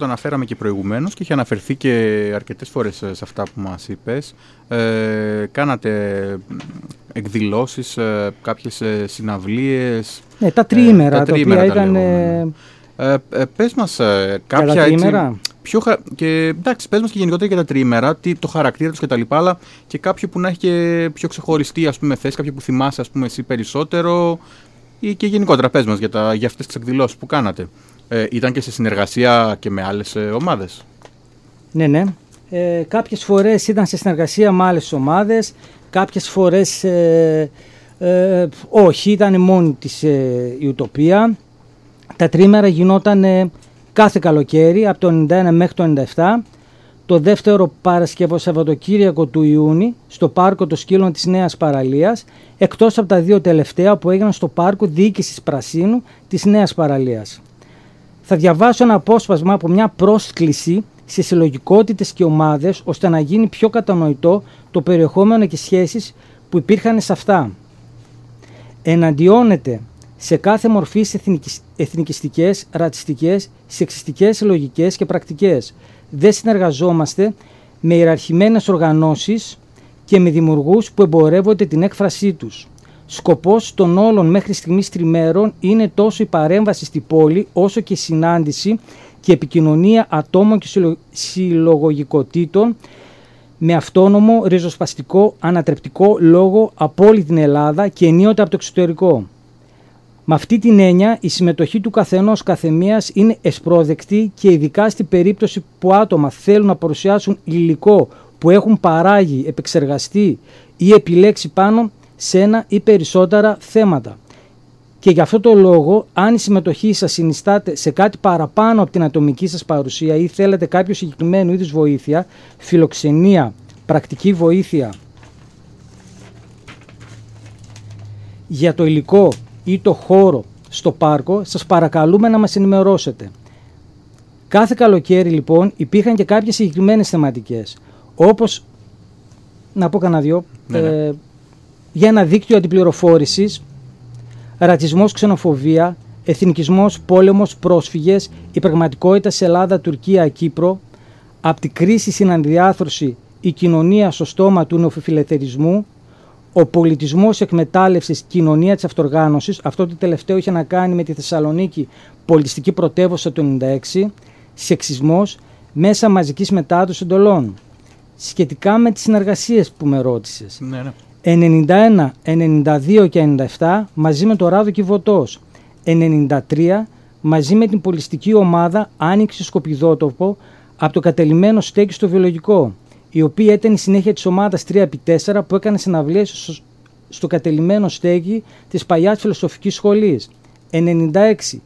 προβαίνουν αναφέραμε και προηγουμένως και είχε αναφερθεί και αρκετές φορές σε αυτά που μας είπες. Ε, κάνατε εκδηλώσεις, ε, κάποιες ε, συναυλίες. Ναι, τα τριήμερα, ε, τα, τα οποία ήταν... Ε, ε, πες μας κάποια τα έτσι, πιο, και, εντάξει, πες μας και γενικότερα για τα τριήμερα, τι, το χαρακτήρα τους και τα λοιπά, αλλά και κάποιο που να έχει και πιο ξεχωριστή ας πούμε, θέση, κάποιο που θυμάσαι ας πούμε, εσύ περισσότερο ή και γενικότερα πες μας για, τα, για αυτές τις εκδηλώσεις που κάνατε. Ε, ήταν και σε συνεργασία και με άλλες ε, ομάδες. Ναι, ναι. Ε, κάποιες φορές ήταν σε συνεργασία με άλλες ομάδες, κάποιες φορές ε, ε όχι, ήταν μόνη της ε, η Ουτοπία. Τα τρίμερα γινόταν κάθε καλοκαίρι, από το 91 μέχρι το 97. Το δεύτερο Παρασκευό Σαββατοκύριακο του Ιούνιου στο πάρκο των σκύλων της Νέας Παραλίας, εκτός από τα δύο τελευταία που έγιναν στο πάρκο διοίκησης Πρασίνου της Νέας Παραλίας θα διαβάσω ένα απόσπασμα από μια πρόσκληση σε συλλογικότητες και ομάδες ώστε να γίνει πιο κατανοητό το περιεχόμενο και σχέσεις που υπήρχαν σε αυτά. Εναντιώνεται σε κάθε μορφή εθνικιστικές, ρατσιστικές, σεξιστικές λογικές και πρακτικές. Δεν συνεργαζόμαστε με ιεραρχημένες οργανώσεις και με δημιουργούς που εμπορεύονται την έκφρασή τους. Σκοπός των όλων μέχρι στιγμής τριμέρων είναι τόσο η παρέμβαση στη πόλη όσο και η συνάντηση και επικοινωνία ατόμων και συλλογικοτήτων με αυτόνομο, ριζοσπαστικό, ανατρεπτικό λόγο από όλη την Ελλάδα και ενίοτε από το εξωτερικό. Με αυτή την έννοια η συμμετοχή του καθενός καθεμίας είναι εσπρόδεκτη και ειδικά στην περίπτωση που άτομα θέλουν να παρουσιάσουν υλικό που έχουν παράγει, επεξεργαστεί ή επιλέξει πάνω σε ένα ή περισσότερα θέματα. Και γι' αυτό το λόγο, αν η συμμετοχή σας συνιστάτε σε κάτι παραπάνω από την ατομική σας παρουσία ή θέλετε κάποιο συγκεκριμένο είδους βοήθεια, φιλοξενία, πρακτική βοήθεια για το υλικό ή το χώρο στο πάρκο, σας παρακαλούμε να μας ενημερώσετε. Κάθε καλοκαίρι λοιπόν υπήρχαν και κάποιες συγκεκριμένες θεματικές, όπως, να πω κανένα δυο, ναι, ναι. Ε, για ένα δίκτυο αντιπληροφόρησης, ρατσισμός, ξενοφοβία, εθνικισμός, πόλεμος, πρόσφυγες, η πραγματικότητα σε Ελλάδα, Τουρκία, Κύπρο, από την κρίση στην ανδιάθρωση η κοινωνία στο στόμα του νεοφιλελευθερισμού, ο πολιτισμός εκμετάλλευσης, κοινωνία της αυτοργάνωσης, αυτό το τελευταίο είχε να κάνει με τη Θεσσαλονίκη πολιτιστική πρωτεύουσα του 1996, σεξισμός, μέσα μαζικής μετάδοσης εντολών. Σχετικά με τις συνεργασίες που με ρώτησες. Ναι, ναι. 91, 92 και 97 μαζί με το Ράδο Κιβωτός. 93 μαζί με την πολιστική ομάδα Άνοιξη Σκοπιδότοπο από το κατελημένο στέκι στο βιολογικό, η οποία ήταν η συνέχεια της ομάδας 3x4 που έκανε συναυλίες στο κατελημένο στέκι της παλιάς φιλοσοφικής σχολής. 96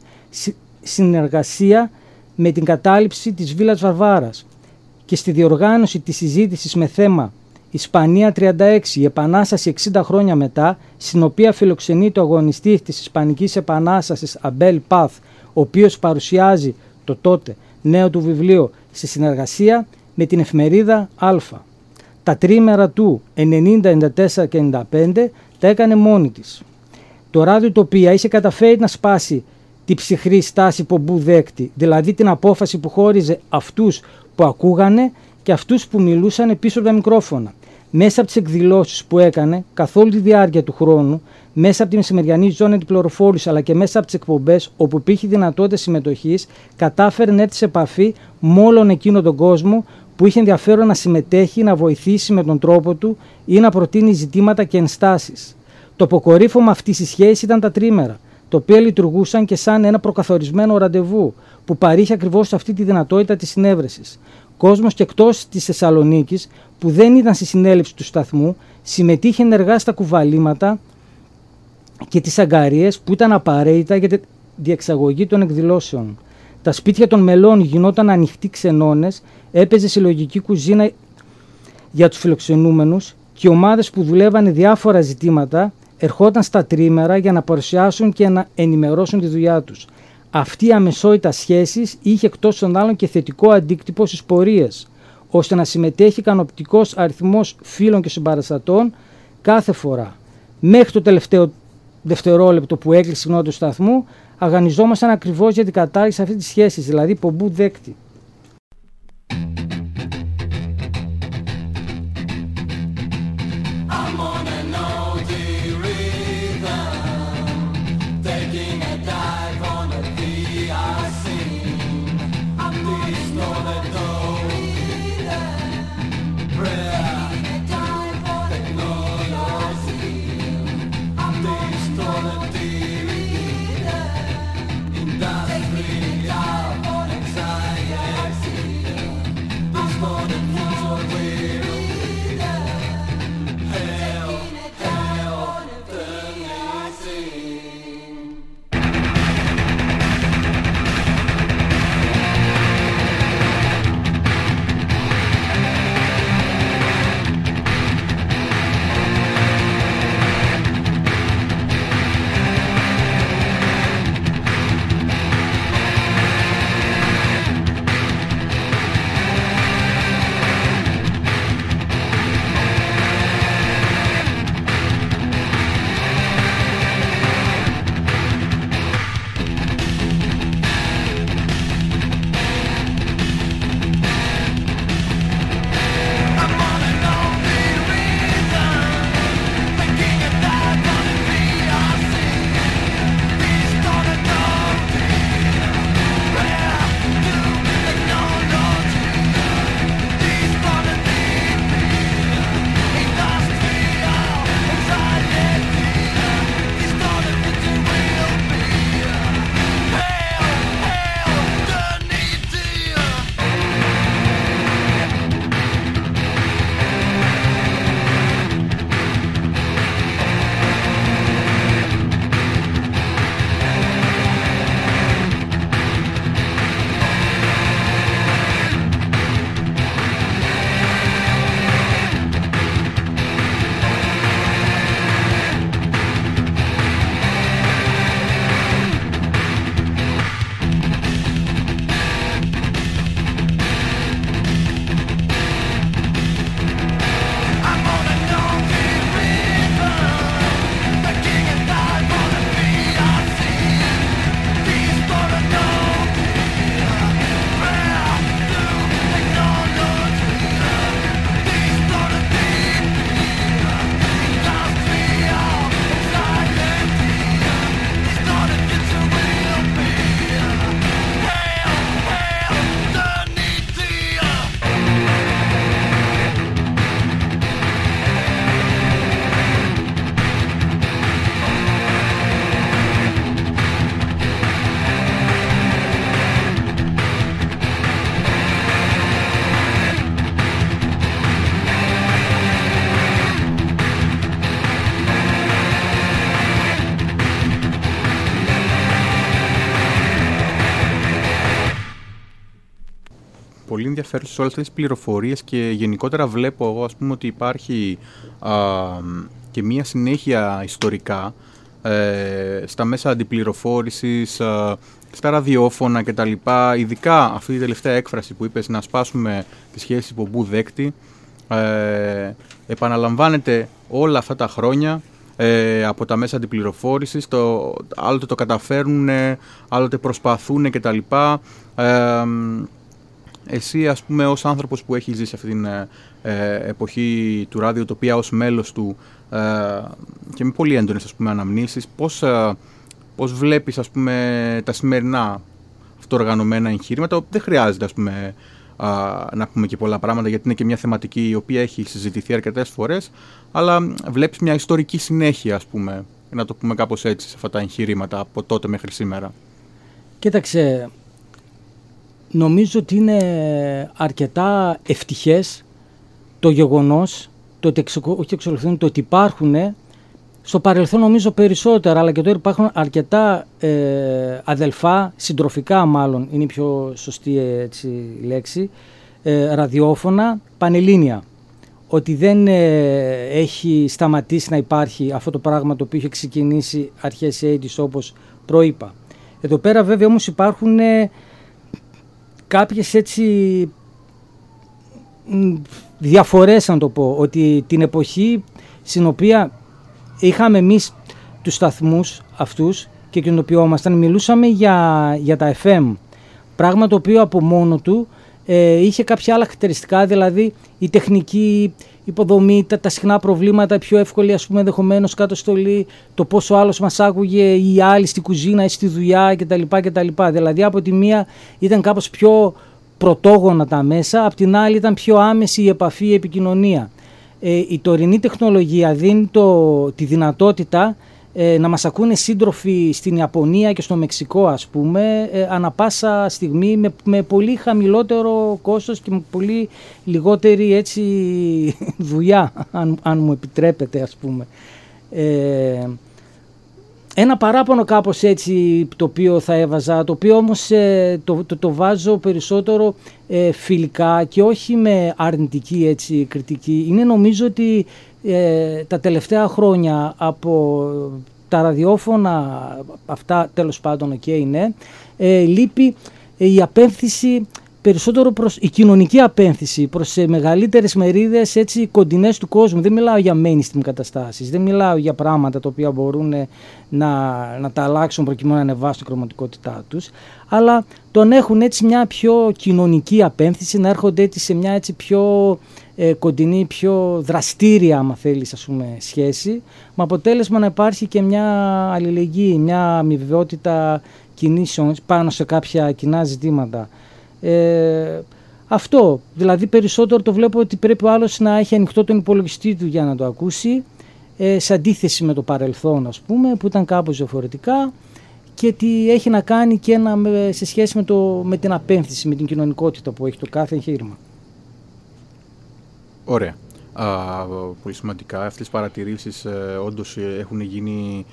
συνεργασία με την κατάληψη της Βίλας Βαρβάρας και στη διοργάνωση της συζήτησης με θέμα Ισπανία 36, η Επανάσταση 60 χρόνια μετά, στην οποία φιλοξενεί το αγωνιστής της Ισπανικής Επανάστασης Αμπέλ Παθ, ο οποίος παρουσιάζει το τότε νέο του βιβλίο στη συνεργασία με την εφημερίδα Α. Τα τρίμερα του 90, 94 και 95 τα έκανε μόνη της. Το ράδιο τοπία είχε καταφέρει να σπάσει τη ψυχρή στάση πομπού δέκτη, δηλαδή την απόφαση που χώριζε αυτούς που ακούγανε και αυτούς που μιλούσαν πίσω από τα μικρόφωνα. Μέσα από τις εκδηλώσεις που έκανε καθ' όλη τη διάρκεια του χρόνου, μέσα από τη μεσημεριανή ζώνη πληροφόρησης αλλά και μέσα από τις εκπομπές όπου υπήρχε δυνατότητα συμμετοχής, κατάφερε να έρθει σε επαφή με όλον εκείνο τον κόσμο που είχε ενδιαφέρον να συμμετέχει, να βοηθήσει με τον τρόπο του ή να προτείνει ζητήματα και ενστάσεις. Το αποκορύφωμα αυτής της σχέσης ήταν τα τρίμερα, τα οποία λειτουργούσαν και σαν ένα προκαθορισμένο ραντεβού που παρήχε ακριβώς αυτή τη δυνατότητα της συνέβρεσης. Κόσμος και εκτός της Θεσσαλονίκης που δεν ήταν στη συνέλευση του σταθμού, συμμετείχε ενεργά στα κουβαλήματα και τις αγκαρίες που ήταν απαραίτητα για τη διεξαγωγή των εκδηλώσεων. Τα σπίτια των μελών γινόταν ανοιχτοί ξενώνες, έπαιζε συλλογική κουζίνα για τους φιλοξενούμενους και οι ομάδες που δουλεύανε διάφορα ζητήματα ερχόταν στα τρίμερα για να παρουσιάσουν και να ενημερώσουν τη δουλειά τους. Αυτή η αμεσότητα σχέσης είχε εκτός των άλλων και θετικό αντίκτυπο στις πορείες ώστε να συμμετέχει ικανοποιητικό αριθμός φίλων και συμπαραστατών κάθε φορά. Μέχρι το τελευταίο δευτερόλεπτο που έκλεισε η γνώμη του σταθμού, αγανιζόμασταν ακριβώς για την κατάργηση αυτής της σχέσης, δηλαδή πομπού δέκτη. Πολύ ενδιαφέρουσες όλες τις πληροφορίες και γενικότερα βλέπω εγώ ας πούμε ότι υπάρχει και μία συνέχεια ιστορικά ε, στα μέσα αντιπληροφόρησης, στα ραδιόφωνα κτλ. Ειδικά αυτή η τελευταία έκφραση που είπες να σπάσουμε τη σχέση υπομπού δέκτη ε, επαναλαμβάνεται όλα αυτά τα χρόνια ε, από τα μέσα αντιπληροφόρησης, το, άλλοτε το καταφέρνουν, άλλοτε προσπαθούν κτλ. Ε, εσύ ας πούμε ως άνθρωπος που έχεις ζήσει αυτή την ε, εποχή του ραδιοτοπία ως μέλος του ε, και με πολύ έντονες ας πούμε αναμνήσεις, πώς, ε, πώς βλέπεις ας πούμε τα σημερινά αυτοοργανωμένα εγχείρηματα, δεν χρειάζεται ας πούμε να πούμε και πολλά πράγματα γιατί είναι και μια θεματική η οποία έχει συζητηθεί αρκετές φορές αλλά βλέπεις μια ιστορική συνέχεια ας πούμε να το πούμε κάπως έτσι σε αυτά τα εγχειρήματα από τότε μέχρι σήμερα. Κοίταξε, νομίζω ότι είναι αρκετά ευτυχές το γεγονός το ότι, όχι εξολοθούν, το ότι υπάρχουν στο παρελθόν νομίζω περισσότερα, αλλά και τώρα υπάρχουν αρκετά ε, αδελφά, συντροφικά μάλλον, είναι η πιο σωστή έτσι, λέξη, ε, ραδιόφωνα, πανελλήνια. Ότι δεν ε, έχει σταματήσει να υπάρχει αυτό το πράγμα το οποίο είχε ξεκινήσει αρχές 80's όπως προείπα. Εδώ πέρα βέβαια όμως υπάρχουν ε, κάποιες έτσι διαφορές να το πω, ότι την εποχή στην οποία είχαμε εμείς τους σταθμούς αυτούς και κοινοποιόμασταν, μιλούσαμε για, για τα FM, πράγμα το οποίο από μόνο του ε, είχε κάποια άλλα χαρακτηριστικά, δηλαδή η τεχνική υποδομή, τα, τα συχνά προβλήματα, πιο εύκολη ας πούμε ενδεχομένως κάτω στολή, το πόσο άλλος μας άκουγε ή άλλοι στη κουζίνα ή στη δουλειά κτλ. κτλ. Δηλαδή από τη μία ήταν κάπως πιο πρωτόγωνα τα μέσα, από την άλλη ήταν πιο άμεση η επαφή, η επικοινωνία. Ε, η τωρινή τεχνολογία δίνει το, τη δυνατότητα ε, να μας ακούνε σύντροφοι στην Ιαπωνία και στο Μεξικό ας πούμε ε, ανα πάσα στιγμή με, με πολύ χαμηλότερο κόστος και με πολύ λιγότερη έτσι δουλειά αν, αν μου επιτρέπετε ας πούμε. Ε, ένα παράπονο κάπως έτσι το οποίο θα έβαζα, το οποίο όμως ε, το, το, το, βάζω περισσότερο ε, φιλικά και όχι με αρνητική έτσι κριτική. Είναι νομίζω ότι ε, τα τελευταία χρόνια από τα ραδιόφωνα, αυτά τέλος πάντων και είναι, λείπει η απέμφθηση περισσότερο προς η κοινωνική απένθυση, προς ε, μεγαλύτερες μερίδες έτσι κοντινές του κόσμου. Δεν μιλάω για mainstream καταστάσεις, δεν μιλάω για πράγματα τα οποία μπορούν ε, να, να τα αλλάξουν προκειμένου να ανεβάσουν την κροματικότητά τους, αλλά τον έχουν έτσι μια πιο κοινωνική απένθυση, να έρχονται έτσι σε μια έτσι πιο ε, κοντινή, πιο δραστήρια, άμα θέλεις, ας πούμε, σχέση, με αποτέλεσμα να υπάρχει και μια αλληλεγγύη, μια αμοιβαιότητα κινήσεων πάνω σε κάποια κοινά ζητήματα. Ε, αυτό, δηλαδή περισσότερο το βλέπω ότι πρέπει ο άλλος να έχει ανοιχτό τον υπολογιστή του για να το ακούσει ε, σε αντίθεση με το παρελθόν ας πούμε που ήταν κάπως διαφορετικά και τι έχει να κάνει και ένα, σε σχέση με, το, με την απένθυση, με την κοινωνικότητα που έχει το κάθε εγχείρημα. Ωραία. Α, πολύ σημαντικά. Αυτές οι παρατηρήσεις ε, όντως ε, έχουν γίνει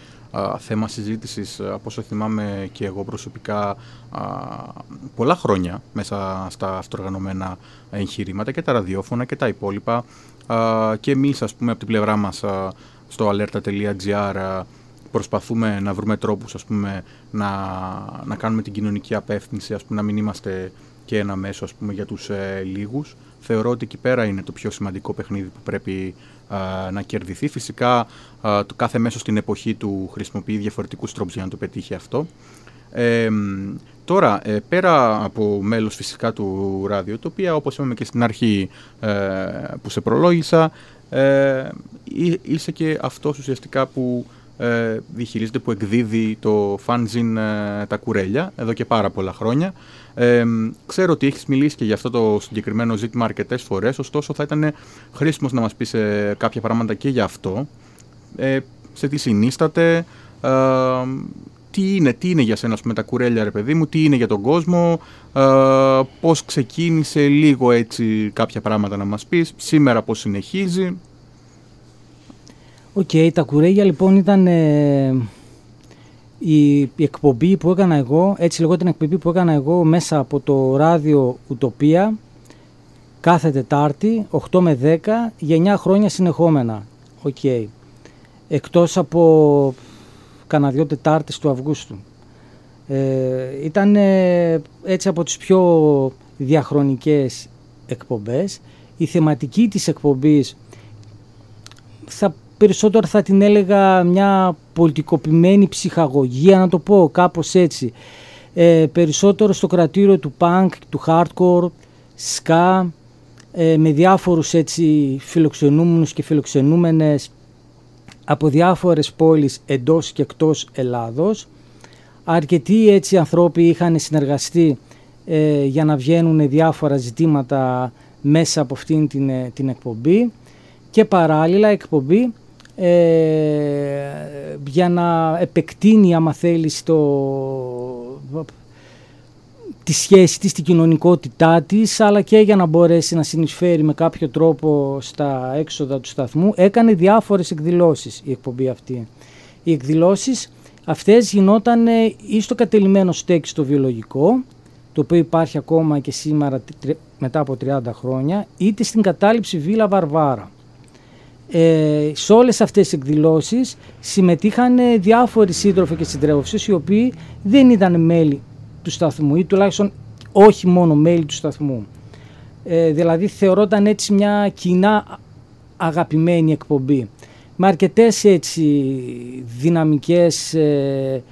θέμα συζήτησης από όσο θυμάμαι και εγώ προσωπικά πολλά χρόνια μέσα στα αυτοργανωμένα εγχειρήματα και τα ραδιόφωνα και τα υπόλοιπα και εμείς ας πούμε από την πλευρά μας στο alerta.gr προσπαθούμε να βρούμε τρόπους ας πούμε, να, να κάνουμε την κοινωνική απεύθυνση, ας πούμε, να μην είμαστε και ένα μέσο ας πούμε, για τους ε, λίγους. Θεωρώ ότι εκεί πέρα είναι το πιο σημαντικό παιχνίδι που πρέπει να κερδιθεί. Φυσικά το κάθε μέσο στην εποχή του χρησιμοποιεί διαφορετικούς τρόπους για να το πετύχει αυτό. Ε, τώρα, ε, πέρα από μέλος φυσικά του ράδιο, το οποίο όπως είπαμε και στην αρχή ε, που σε προλόγησα, ε, είσαι και αυτός ουσιαστικά που ε, διχειρίζεται, που εκδίδει το fanzine ε, «Τα κουρέλια» εδώ και πάρα πολλά χρόνια. Ε, ξέρω ότι έχεις μιλήσει και για αυτό το συγκεκριμένο ζήτημα αρκετές φορές, ωστόσο θα ήταν χρήσιμος να μας πεις ε, κάποια πράγματα και για αυτό. Ε, σε τι συνίσταται, ε, τι είναι, τι είναι για σένα με τα κουρέλια ρε παιδί μου, τι είναι για τον κόσμο, ε, πώς ξεκίνησε λίγο έτσι κάποια πράγματα να μας πεις, σήμερα πώς συνεχίζει. OK, okay, τα κουρέλια λοιπόν ήταν ε, η, εκπομπή που έκανα εγώ, έτσι την εκπομπή που έκανα εγώ μέσα από το Ράδιο Ουτοπία κάθε Τετάρτη 8 με 10 για 9 χρόνια συνεχόμενα. OK. Okay. Εκτός από κανένα δυο Τετάρτες του Αυγούστου. Ε, ήταν έτσι από τις πιο διαχρονικές εκπομπές. Η θεματική της εκπομπής θα, περισσότερο θα την έλεγα μια πολιτικοποιημένη ψυχαγωγία, να το πω κάπως έτσι. Ε, περισσότερο στο κρατήριο του punk, του hardcore, ska, ε, με διάφορους έτσι φιλοξενούμενους και φιλοξενούμενες από διάφορες πόλεις εντός και εκτός Ελλάδος. Αρκετοί έτσι ανθρώποι είχαν συνεργαστεί ε, για να βγαίνουν διάφορα ζητήματα μέσα από αυτήν την, ε, την εκπομπή και παράλληλα εκπομπή ε, για να επεκτείνει άμα θέλεις το, τη σχέση της, την κοινωνικότητά της αλλά και για να μπορέσει να συνεισφέρει με κάποιο τρόπο στα έξοδα του σταθμού έκανε διάφορες εκδηλώσεις η εκπομπή αυτή. Οι εκδηλώσεις αυτές γινόταν ή στο κατελημένο στέκι στο βιολογικό το οποίο υπάρχει ακόμα και σήμερα μετά από 30 χρόνια είτε στην κατάληψη Βίλα Βαρβάρα. Ε, σε όλες αυτές τις εκδηλώσεις συμμετείχαν διάφοροι σύντροφοι και συντρέφωσες οι οποίοι δεν ήταν μέλη του σταθμού ή τουλάχιστον όχι μόνο μέλη του σταθμού. Ε, δηλαδή θεωρώταν έτσι μια κοινά αγαπημένη εκπομπή με αρκετές έτσι δυναμικές ε,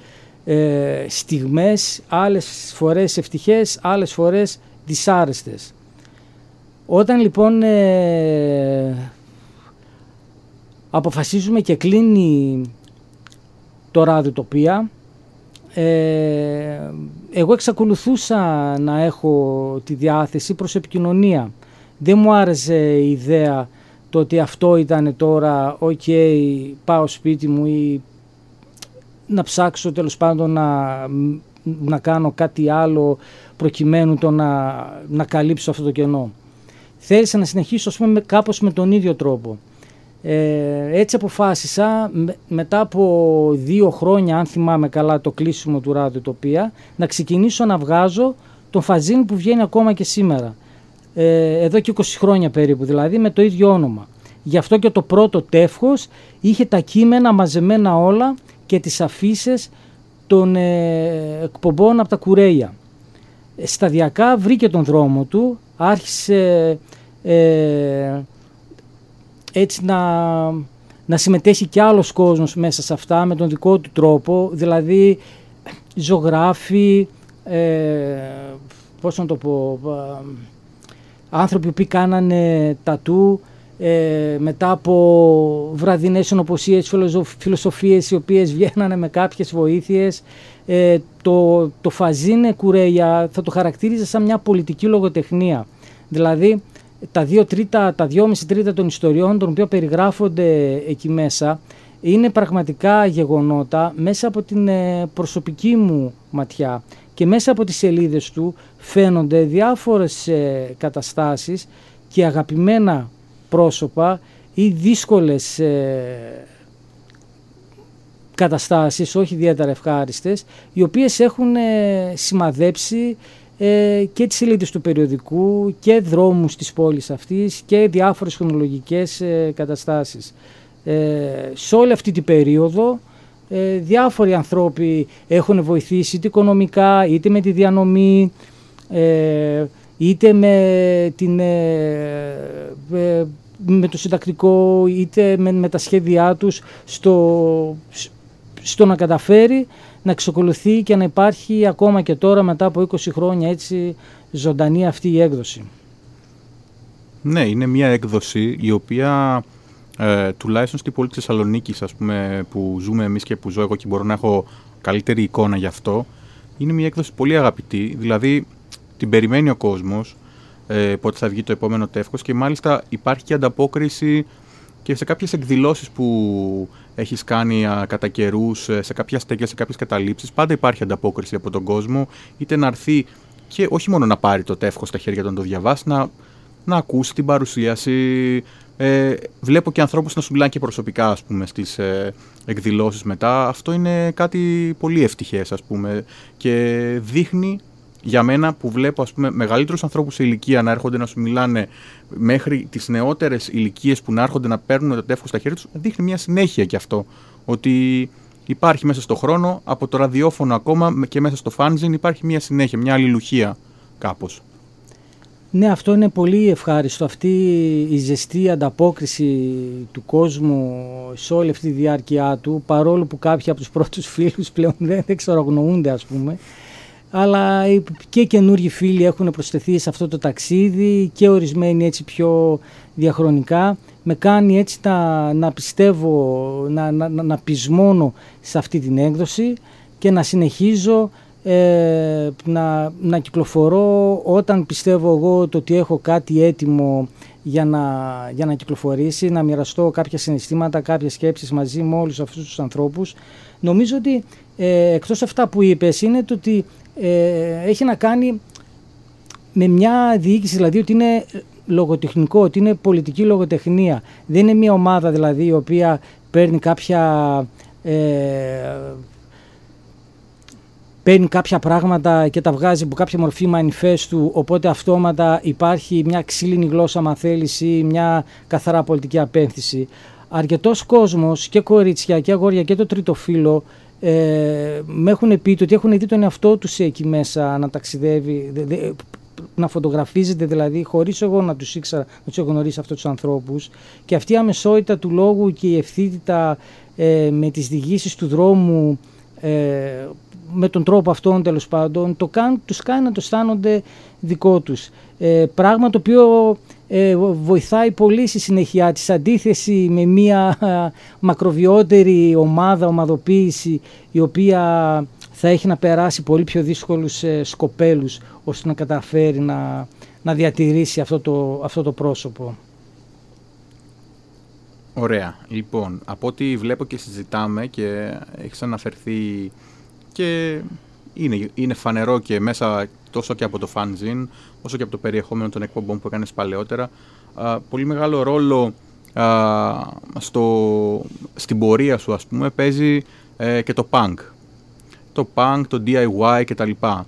ε, στιγμές, άλλες φορές ευτυχές, άλλες φορές δυσάρεστες. Όταν λοιπόν ε, αποφασίζουμε και κλείνει το ραδιοτοπία, ε, εγώ εξακολουθούσα να έχω τη διάθεση προς επικοινωνία. Δεν μου άρεσε η ιδέα το ότι αυτό ήταν τώρα, οκ, πάω σπίτι μου ή να ψάξω τέλος πάντων να, να κάνω κάτι άλλο προκειμένου το να, να καλύψω αυτό το κενό. Θέλησα να συνεχίσω ας πούμε, κάπως με τον ίδιο τρόπο. Ε, έτσι αποφάσισα μετά από δύο χρόνια, αν θυμάμαι καλά το κλείσιμο του Ραδιουτοπία, να ξεκινήσω να βγάζω τον φαζίν που βγαίνει ακόμα και σήμερα. Ε, εδώ και 20 χρόνια περίπου, δηλαδή με το ίδιο όνομα. Γι' αυτό και το πρώτο τεύχος είχε τα κείμενα μαζεμένα όλα και τις αφήσεις των ε, εκπομπών από τα κουρέλια. Ε, σταδιακά βρήκε τον δρόμο του, άρχισε ε, έτσι να, να συμμετέχει και άλλος κόσμος μέσα σε αυτά με τον δικό του τρόπο, δηλαδή ζωγράφοι, ε, πώς να το πω, άνθρωποι που κάνανε τατού, ε, μετά από βραδινές συνοποσίες, φιλοσοφίες οι οποίες βγαίνανε με κάποιες βοήθειες. Ε, το, το φαζίνε κουρέια θα το χαρακτήριζε σαν μια πολιτική λογοτεχνία. Δηλαδή τα δύο τρίτα, τα δυόμιση τρίτα των ιστοριών των οποίων περιγράφονται εκεί μέσα είναι πραγματικά γεγονότα μέσα από την ε, προσωπική μου ματιά και μέσα από τις σελίδες του φαίνονται διάφορες ε, καταστάσεις και αγαπημένα πρόσωπα ή δύσκολες ε, καταστάσεις, όχι ιδιαίτερα ευχάριστες, οι οποίες έχουν ε, σημαδέψει ε, και τις σελίδες του περιοδικού και δρόμους της πόλης αυτής και διάφορες χρονολογικές ε, καταστάσεις. Ε, σε όλη αυτή την περίοδο ε, διάφοροι ανθρώποι έχουν βοηθήσει είτε οικονομικά είτε με τη διανομή είτε με, την, με το συντακτικό είτε με, με τα σχέδιά τους στο, στο να καταφέρει να εξακολουθεί και να υπάρχει ακόμα και τώρα μετά από 20 χρόνια έτσι ζωντανή αυτή η έκδοση. Ναι, είναι μια έκδοση η οποία ε, τουλάχιστον στην πόλη της Θεσσαλονίκης, ας πούμε, που ζούμε εμείς και που ζω εγώ και μπορώ να έχω καλύτερη εικόνα γι' αυτό, είναι μια έκδοση πολύ αγαπητή, δηλαδή την περιμένει ο κόσμος, ε, πότε θα βγει το επόμενο τεύχος και μάλιστα υπάρχει και ανταπόκριση και σε κάποιες εκδηλώσεις που έχεις κάνει α, κατά καιρούς, ε, σε κάποια στέκια, σε κάποιες καταλήψεις, πάντα υπάρχει ανταπόκριση από τον κόσμο, είτε να έρθει και όχι μόνο να πάρει το τεύχος στα χέρια του να το διαβάσει, να, να ακούσει την παρουσίαση. Ε, βλέπω και ανθρώπους να σου μιλάνε και προσωπικά ας πούμε, στις ε, εκδηλώσεις μετά. Αυτό είναι κάτι πολύ ευτυχές ας πούμε και δείχνει για μένα που βλέπω ας πούμε μεγαλύτερους ανθρώπους σε ηλικία να έρχονται να σου μιλάνε μέχρι τις νεότερες ηλικίες που να έρχονται να παίρνουν το τεύχος στα χέρια τους δείχνει μια συνέχεια και αυτό ότι υπάρχει μέσα στο χρόνο από το ραδιόφωνο ακόμα και μέσα στο φάνζιν υπάρχει μια συνέχεια, μια αλληλουχία κάπως. Ναι, αυτό είναι πολύ ευχάριστο. Αυτή η ζεστή ανταπόκριση του κόσμου σε όλη αυτή τη διάρκεια του, παρόλο που κάποιοι από τους πρώτους φίλους πλέον δεν εξορογνοούνται ας πούμε, αλλά και καινούργιοι φίλοι έχουν προσθεθεί σε αυτό το ταξίδι και ορισμένοι έτσι πιο διαχρονικά. Με κάνει έτσι να, να πιστεύω, να, να, να πεισμώνω σε αυτή την έκδοση και να συνεχίζω ε, να, να κυκλοφορώ όταν πιστεύω εγώ το ότι έχω κάτι έτοιμο για να, για να κυκλοφορήσει, να μοιραστώ κάποια συναισθήματα, κάποιες σκέψεις μαζί με όλους αυτούς τους ανθρώπους. Νομίζω ότι ε, εκτός αυτά που είπες είναι το ότι ε, έχει να κάνει με μια διοίκηση, δηλαδή ότι είναι λογοτεχνικό, ότι είναι πολιτική λογοτεχνία. Δεν είναι μια ομάδα δηλαδή η οποία παίρνει κάποια... Ε, παίρνει κάποια πράγματα και τα βγάζει από κάποια μορφή μανιφέστου, οπότε αυτόματα υπάρχει μια ξύλινη γλώσσα αν ή μια καθαρά πολιτική απένθηση. Αρκετός κόσμος και κορίτσια και αγόρια και το τρίτο φύλλο ε, με έχουν πει ότι έχουν δει τον εαυτό τους εκεί μέσα να ταξιδεύει, να φωτογραφίζεται δηλαδή χωρίς εγώ να τους ήξερα, να τους έχω γνωρίσει αυτούς τους ανθρώπους και αυτή η αμεσότητα του λόγου και η ευθύτητα ε, με τις διηγήσεις του δρόμου ε, με τον τρόπο αυτόν τέλος πάντων το καν, τους κάνει να το αισθάνονται δικό τους. Ε, πράγμα το οποίο ε, βοηθάει πολύ στη συνέχεια της αντίθεση με μια μακροβιότερη ομάδα, ομαδοποίηση η οποία θα έχει να περάσει πολύ πιο δύσκολους ε, σκοπέλους ώστε να καταφέρει να, να διατηρήσει αυτό το, αυτό το πρόσωπο. Ωραία. Λοιπόν, από ό,τι βλέπω και συζητάμε και έχεις αναφερθεί και είναι, είναι φανερό και μέσα τόσο και από το fanzine όσο και από το περιεχόμενο των εκπομπών που έκανες παλαιότερα. Πολύ μεγάλο ρόλο στο, στην πορεία σου ας πούμε παίζει ε, και το punk. Το punk, το DIY και τα λοιπά.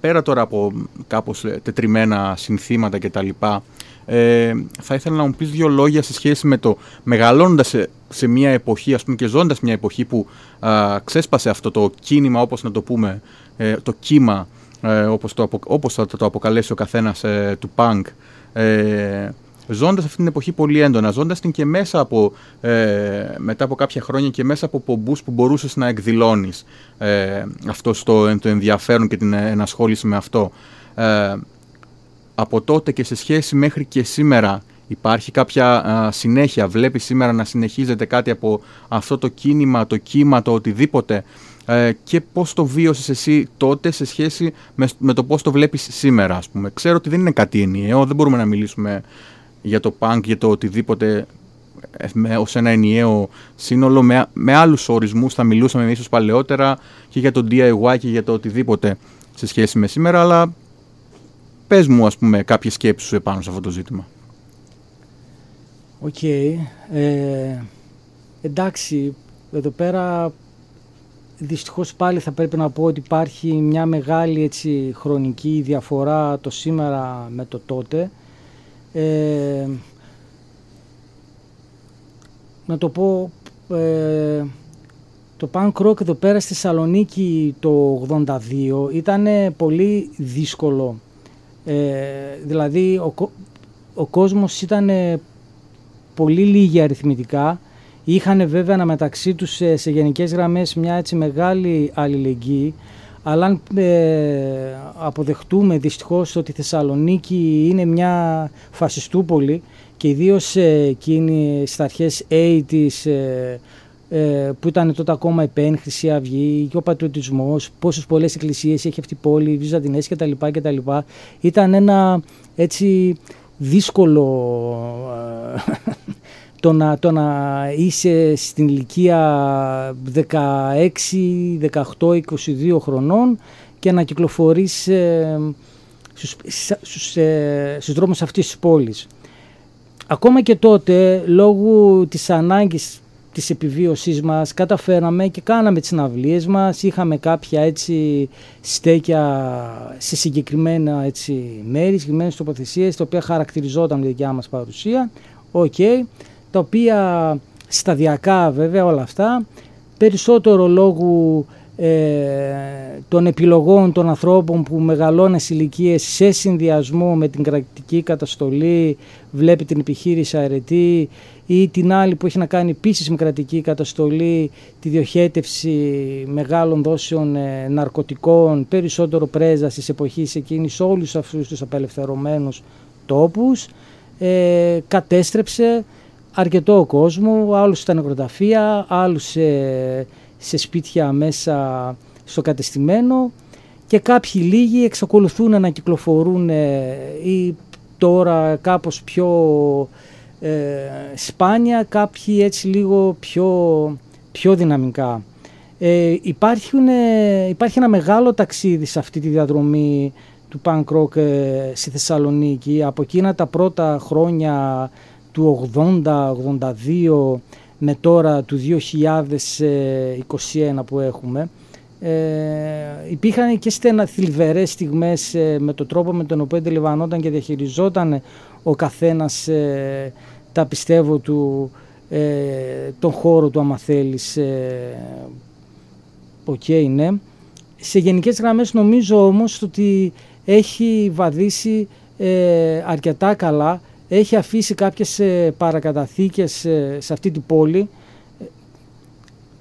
Πέρα τώρα από κάπως ε, τετριμένα συνθήματα και τα λοιπά ε, θα ήθελα να μου πεις δύο λόγια σε σχέση με το μεγαλώνοντας σε, σε μια εποχή ας πούμε και ζώντας μια εποχή που α, ξέσπασε αυτό το κίνημα όπως να το πούμε ε, το κύμα ε, όπως, το, όπως θα το αποκαλέσει ο καθένας ε, του punk. Ε, ζώντας αυτή την εποχή πολύ έντονα, ζώντας την και μέσα από, ε, μετά από κάποια χρόνια και μέσα από πομπούς που μπορούσες να εκδηλώνεις ε, αυτό στο, το ενδιαφέρον και την ενασχόληση με αυτό. Ε, από τότε και σε σχέση μέχρι και σήμερα υπάρχει κάποια συνέχεια, βλέπεις σήμερα να συνεχίζεται κάτι από αυτό το κίνημα, το κύμα, το οτιδήποτε ε, και πώς το βίωσες εσύ τότε σε σχέση με, με το πώς το βλέπεις σήμερα ας πούμε. Ξέρω ότι δεν είναι κάτι ενιαίο, δεν μπορούμε να μιλήσουμε για το punk, για το οτιδήποτε ε, με, ως ένα ενιαίο σύνολο. Με, με άλλους ορισμούς θα μιλούσαμε ίσως παλαιότερα και για το DIY και για το οτιδήποτε σε σχέση με σήμερα, αλλά πες μου ας πούμε κάποιες σκέψεις σου επάνω σε αυτό το ζήτημα. Οκ. Ε, εντάξει, εδώ πέρα δυστυχώς πάλι θα πρέπει να πω ότι υπάρχει μια μεγάλη έτσι, χρονική διαφορά το σήμερα με το τότε. Ε, να το πω, ε, το punk rock εδώ πέρα στη Θεσσαλονίκη το 82 ήταν πολύ δύσκολο. Ε, δηλαδή ο, ο κόσμος ήταν πολύ λίγοι αριθμητικά. Είχαν βέβαια μεταξύ τους σε, σε γενικές γραμμές μια έτσι μεγάλη αλληλεγγύη αλλά αν ε, αποδεχτούμε δυστυχώς ότι η Θεσσαλονίκη είναι μια φασιστούπολη και ιδίως εκείνη στα αρχές 80's ε, ε, που ήταν τότε ακόμα η ΠΕΝ, Χρυσή Αυγή και ο πατριωτισμός, πόσες πολλές εκκλησίες έχει αυτή η πόλη, οι Βυζαντινές κτλ. κτλ. Ήταν ένα έτσι δύσκολο το να, το να είσαι στην ηλικία 16, 18, 22 χρονών και να κυκλοφορείς ε, στους, στους, ε, στους δρόμους αυτής της πόλης. Ακόμα και τότε, λόγω της ανάγκης της επιβίωσής μας, καταφέραμε και κάναμε τις συναυλίες μας, είχαμε κάποια έτσι στέκια σε συγκεκριμένα έτσι, μέρη, συγκεκριμένες τοποθεσίες, τα οποία χαρακτηριζόταν η δικιά μας παρουσία, okay, τα οποία σταδιακά βέβαια όλα αυτά, περισσότερο λόγου ε, των επιλογών των ανθρώπων που μεγαλώνες ηλικίες σε συνδυασμό με την κρατική καταστολή, βλέπει την επιχείρηση αρετή ή την άλλη που έχει να κάνει επίσης με κρατική καταστολή, τη διοχέτευση μεγάλων δόσεων ε, ναρκωτικών, περισσότερο πρέζα τη εποχή εκείνης σε όλους αυτούς τους απελευθερωμένους τόπους, ε, κατέστρεψε αρκετό κόσμος, άλλους στα νεκροταφεία, άλλους σε σε σπίτια μέσα στο κατεστημένο και κάποιοι λίγοι εξακολουθούν να κυκλοφορούν ε, ή τώρα κάπως πιο ε, σπάνια, κάποιοι έτσι λίγο πιο, πιο δυναμικά. Ε, υπάρχουν, ε, υπάρχει ένα μεγάλο ταξίδι σε αυτή τη διαδρομή του punk rock ε, στη Θεσσαλονίκη από εκείνα τα πρώτα χρόνια του 80-82 με τώρα του 2021 που έχουμε ε, υπήρχαν και στενα θλιβερές στιγμές ε, με τον τρόπο με τον οποίο αντιλαμβανόταν και διαχειριζόταν ο καθένας ε, τα πιστεύω του ε, τον χώρο του άμα θέλεις ε, okay, ναι. σε γενικές γραμμές νομίζω όμως ότι έχει βαδίσει αρκετά καλά έχει αφήσει κάποιες ε, παρακαταθήκες ε, σε αυτή την πόλη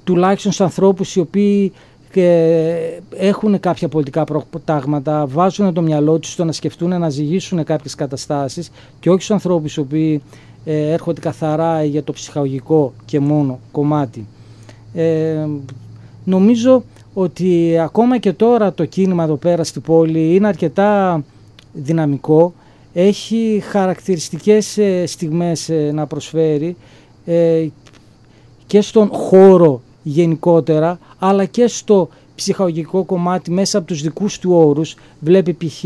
τουλάχιστον στους ανθρώπους οι οποίοι ε, έχουν κάποια πολιτικά προτάγματα, βάζουν το μυαλό τους στο να σκεφτούν να ζυγίσουν κάποιες καταστάσεις και όχι στους ανθρώπους οι οποίοι έρχονται καθαρά για το ψυχαγωγικό και μόνο κομμάτι. νομίζω ότι ακόμα και τώρα το κίνημα εδώ πέρα στην πόλη είναι αρκετά δυναμικό έχει χαρακτηριστικές ε, στιγμές ε, να προσφέρει ε, και στον χώρο γενικότερα αλλά και στο ψυχαγωγικό κομμάτι μέσα από τους δικούς του όρους βλέπει π.χ.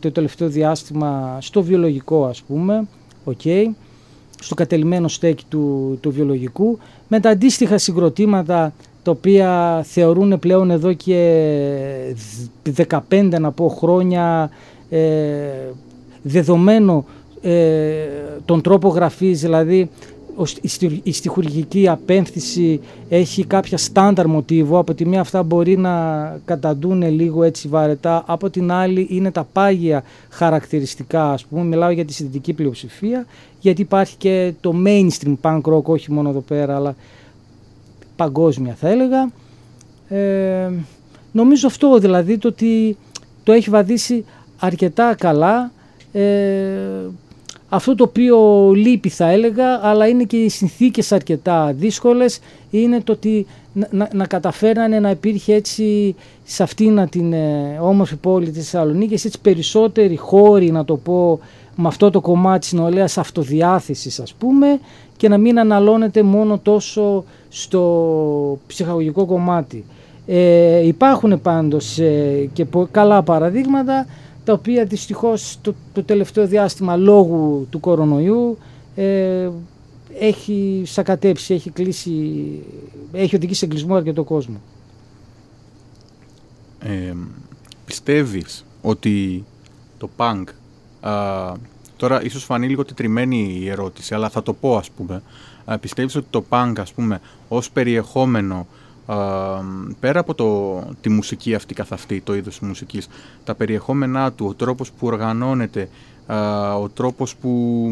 το τελευταίο διάστημα στο βιολογικό ας πούμε okay, στο κατελημένο στέκι του, του βιολογικού με τα αντίστοιχα συγκροτήματα τα οποία θεωρούν πλέον εδώ και 15 να πω χρόνια δεδομένο ε, τον τρόπο γραφής, δηλαδή η στιχουργική απέμφθηση έχει κάποια στάνταρ μοτίβο, από τη μία αυτά μπορεί να καταντούν λίγο έτσι βαρετά, από την άλλη είναι τα πάγια χαρακτηριστικά, ας πούμε, μιλάω για τη συνδετική πλειοψηφία, γιατί υπάρχει και το mainstream punk rock, όχι μόνο εδώ πέρα, αλλά παγκόσμια θα έλεγα. Ε, νομίζω αυτό δηλαδή, το ότι το έχει βαδίσει αρκετά καλά, ε, αυτό το οποίο λείπει θα έλεγα, αλλά είναι και οι συνθήκες αρκετά δύσκολες, είναι το ότι να, να καταφέρανε να υπήρχε έτσι σε αυτήν την ε, όμορφη πόλη της Θεσσαλονίκης έτσι περισσότεροι χώροι να το πω με αυτό το κομμάτι της νεολαίας αυτοδιάθεσης ας πούμε και να μην αναλώνεται μόνο τόσο στο ψυχαγωγικό κομμάτι. Ε, υπάρχουν πάντως ε, και καλά παραδείγματα τα οποία δυστυχώς το, το τελευταίο διάστημα λόγω του κορονοϊού ε, έχει σακατέψει, έχει κλείσει, έχει οδηγήσει σε κλεισμό αρκετό κόσμο. Ε, πιστεύεις ότι το punk, α, τώρα ίσως φανεί λίγο τετριμένη η ερώτηση, αλλά θα το πω ας πούμε, α, πιστεύεις ότι το punk ας πούμε ως περιεχόμενο πέρα από το, τη μουσική αυτή καθ' αυτή, το είδος της μουσικής, τα περιεχόμενά του, ο τρόπος που οργανώνεται, ο τρόπος που,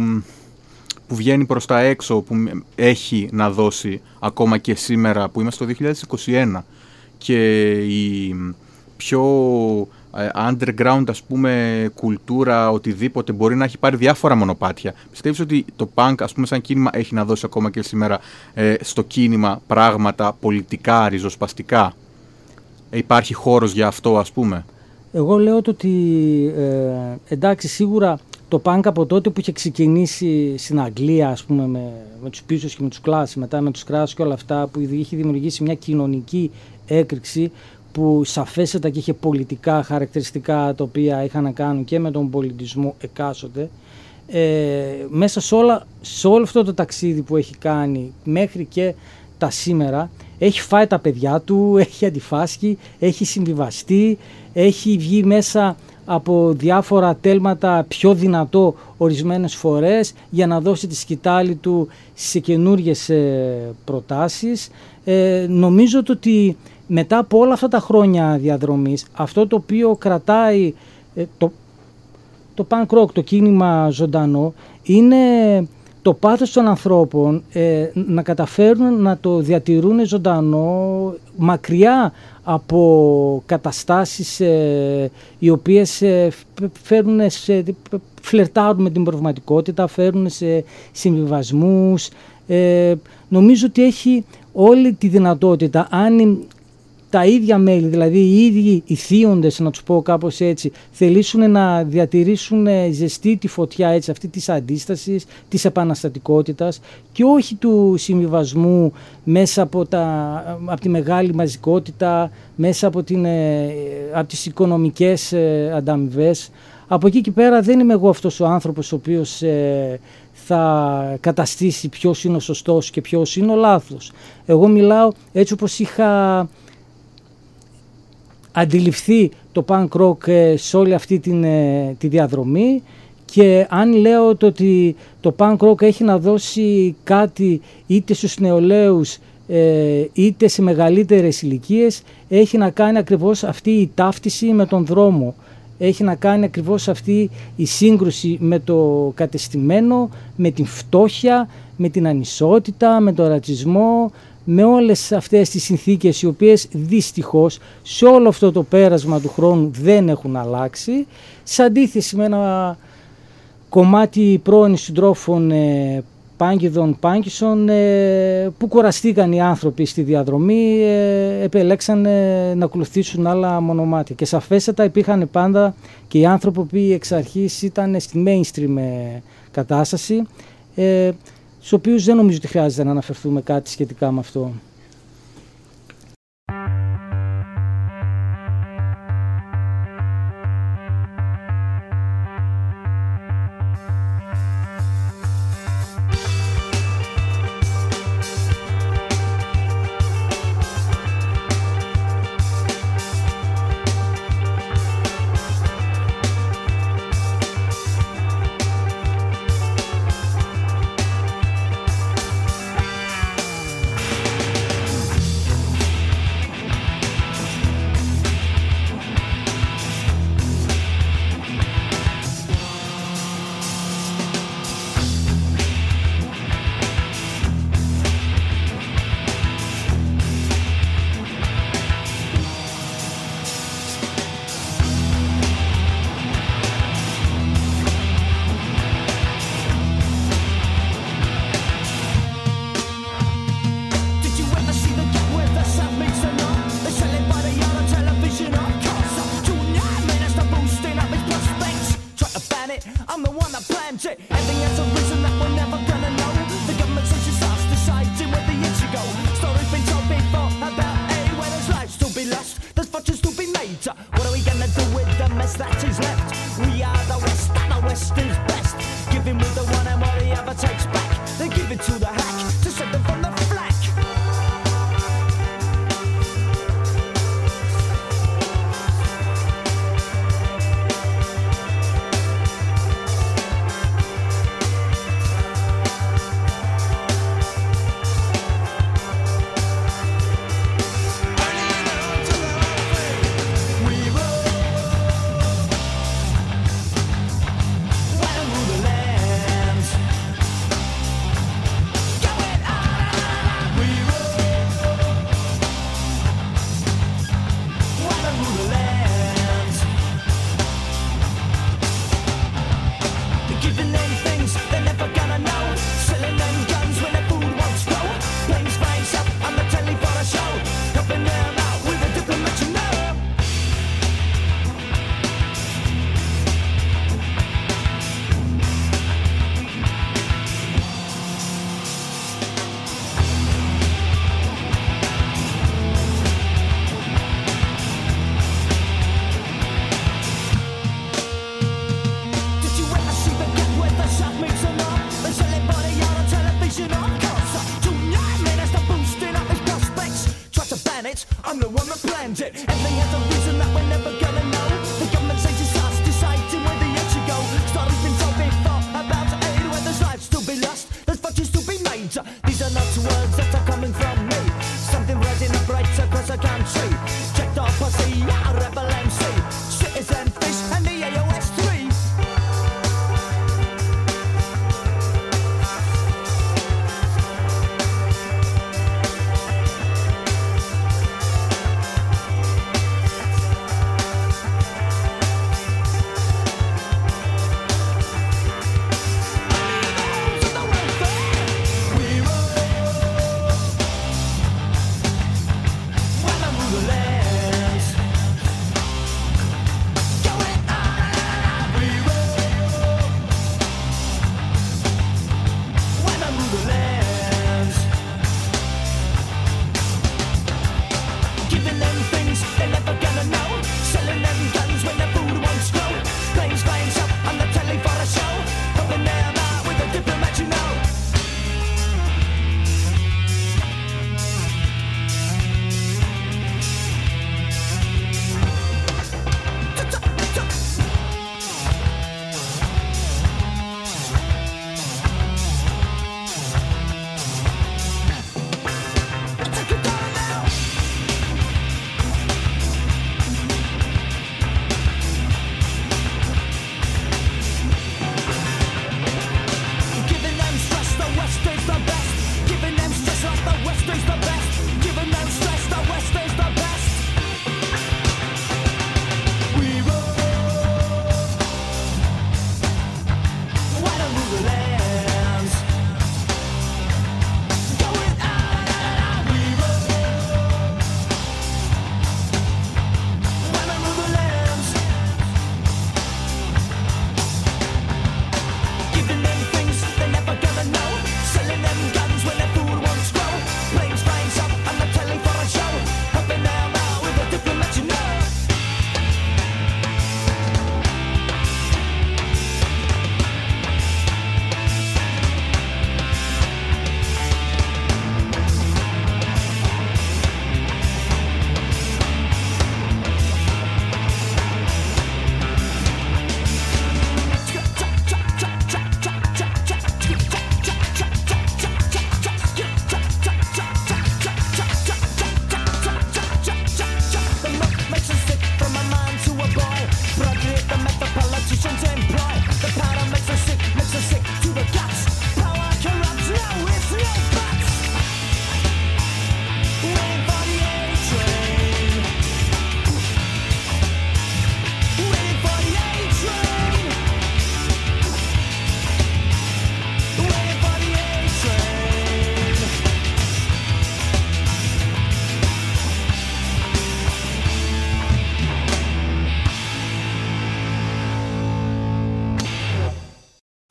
που βγαίνει προς τα έξω, που έχει να δώσει ακόμα και σήμερα που είμαστε το 2021 και η πιο ε, underground ας πούμε κουλτούρα, οτιδήποτε μπορεί να έχει πάρει διάφορα μονοπάτια. Πιστεύεις ότι το punk ας πούμε σαν κίνημα έχει να δώσει ακόμα και σήμερα ε, στο κίνημα πράγματα πολιτικά, ριζοσπαστικά; Ε, υπάρχει χώρος για αυτό ας πούμε; Εγώ λέω το ότι ε, εντάξει σίγουρα το punk από τότε που είχε ξεκινήσει στην Αγγλία ας πούμε με, με τους πίσους και με τους κλάσι μετά με τους κράσους και όλα αυτά που είχε δημιουργήσει μια κοινωνική έκρηξη που σαφέστατα και είχε πολιτικά χαρακτηριστικά τα οποία είχαν να κάνουν και με τον πολιτισμό εκάστοτε. Ε, μέσα σε, όλα, σε όλο αυτό το ταξίδι που έχει κάνει μέχρι και τα σήμερα έχει φάει τα παιδιά του, έχει αντιφάσκει, έχει συμβιβαστεί, έχει βγει μέσα από διάφορα τέλματα πιο δυνατό ορισμένες φορές για να δώσει τη σκητάλη του σε καινούργιες ε, προτάσεις. Ε, νομίζω ότι μετά από όλα αυτά τα χρόνια διαδρομής αυτό το οποίο κρατάει ε, το, το punk rock, το κίνημα ζωντανό είναι το πάθος των ανθρώπων ε, να καταφέρουν να το διατηρούν ζωντανό μακριά από καταστάσεις ε, οι οποίες ε, φέρουν σε, φλερτάρουν με την προβληματικότητα, φέρνουν σε συμβιβασμούς. Ε, νομίζω ότι έχει όλη τη δυνατότητα, αν τα ίδια μέλη, δηλαδή οι ίδιοι οι θείοντες, να τους πω κάπως έτσι, θελήσουν να διατηρήσουν ζεστή τη φωτιά έτσι, αυτή της αντίστασης, της επαναστατικότητας και όχι του συμβιβασμού μέσα από, τα, από τη μεγάλη μαζικότητα, μέσα από, την, ε, από τις οικονομικές ε, ανταμοιβές. Από εκεί και πέρα δεν είμαι εγώ αυτός ο άνθρωπος ο οποίος ε, θα καταστήσει ποιος είναι ο σωστός και ποιος είναι ο λάθος. Εγώ μιλάω έτσι όπως είχα αντιληφθεί το punk rock ε, σε όλη αυτή την, ε, τη διαδρομή και αν λέω το ότι το punk rock έχει να δώσει κάτι είτε στους νεολαίους ε, είτε σε μεγαλύτερες ηλικίες, έχει να κάνει ακριβώς αυτή η ταύτιση με τον δρόμο. Έχει να κάνει ακριβώς αυτή η σύγκρουση με το κατεστημένο, με την φτώχεια, με την ανισότητα, με τον ρατσισμό, με όλες αυτές τις συνθήκες οι οποίες δυστυχώς σε όλο αυτό το πέρασμα του χρόνου δεν έχουν αλλάξει σε αντίθεση με ένα κομμάτι πρώην συντρόφων ε, Πάγκηδων Πάγκησον ε, που κουραστήκαν οι άνθρωποι στη διαδρομή ε, επελέξαν να ακολουθήσουν άλλα μονομάτια. Και σαφέστατα υπήρχαν πάντα και οι άνθρωποι που εξ αρχής ήταν στη mainstream ε, κατάσταση. Ε, στους οποίους δεν νομίζω ότι χρειάζεται να αναφερθούμε κάτι σχετικά με αυτό.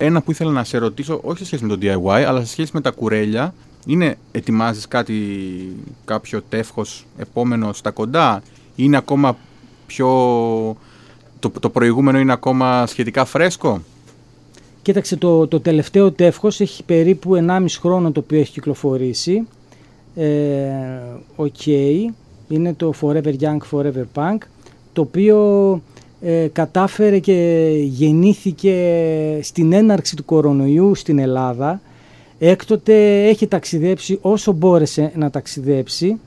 Ένα που ήθελα να σε ρωτήσω, όχι σε σχέση με το DIY, αλλά σε σχέση με τα κουρέλια, είναι ετοιμάζεις κάτι, κάποιο τεύχος επόμενο στα κοντά, είναι ακόμα πιο... Το, το προηγούμενο είναι ακόμα σχετικά φρέσκο; Κοίταξε, το, το τελευταίο τεύχος έχει περίπου 1,5 χρόνο το οποίο έχει κυκλοφορήσει. Ε, Οκ, είναι το Forever Young, Forever Punk, το οποίο ε, κατάφερε και γεννήθηκε στην έναρξη του κορονοϊού στην Ελλάδα. Έκτοτε έχει ταξιδέψει όσο μπόρεσε να ταξιδέψει.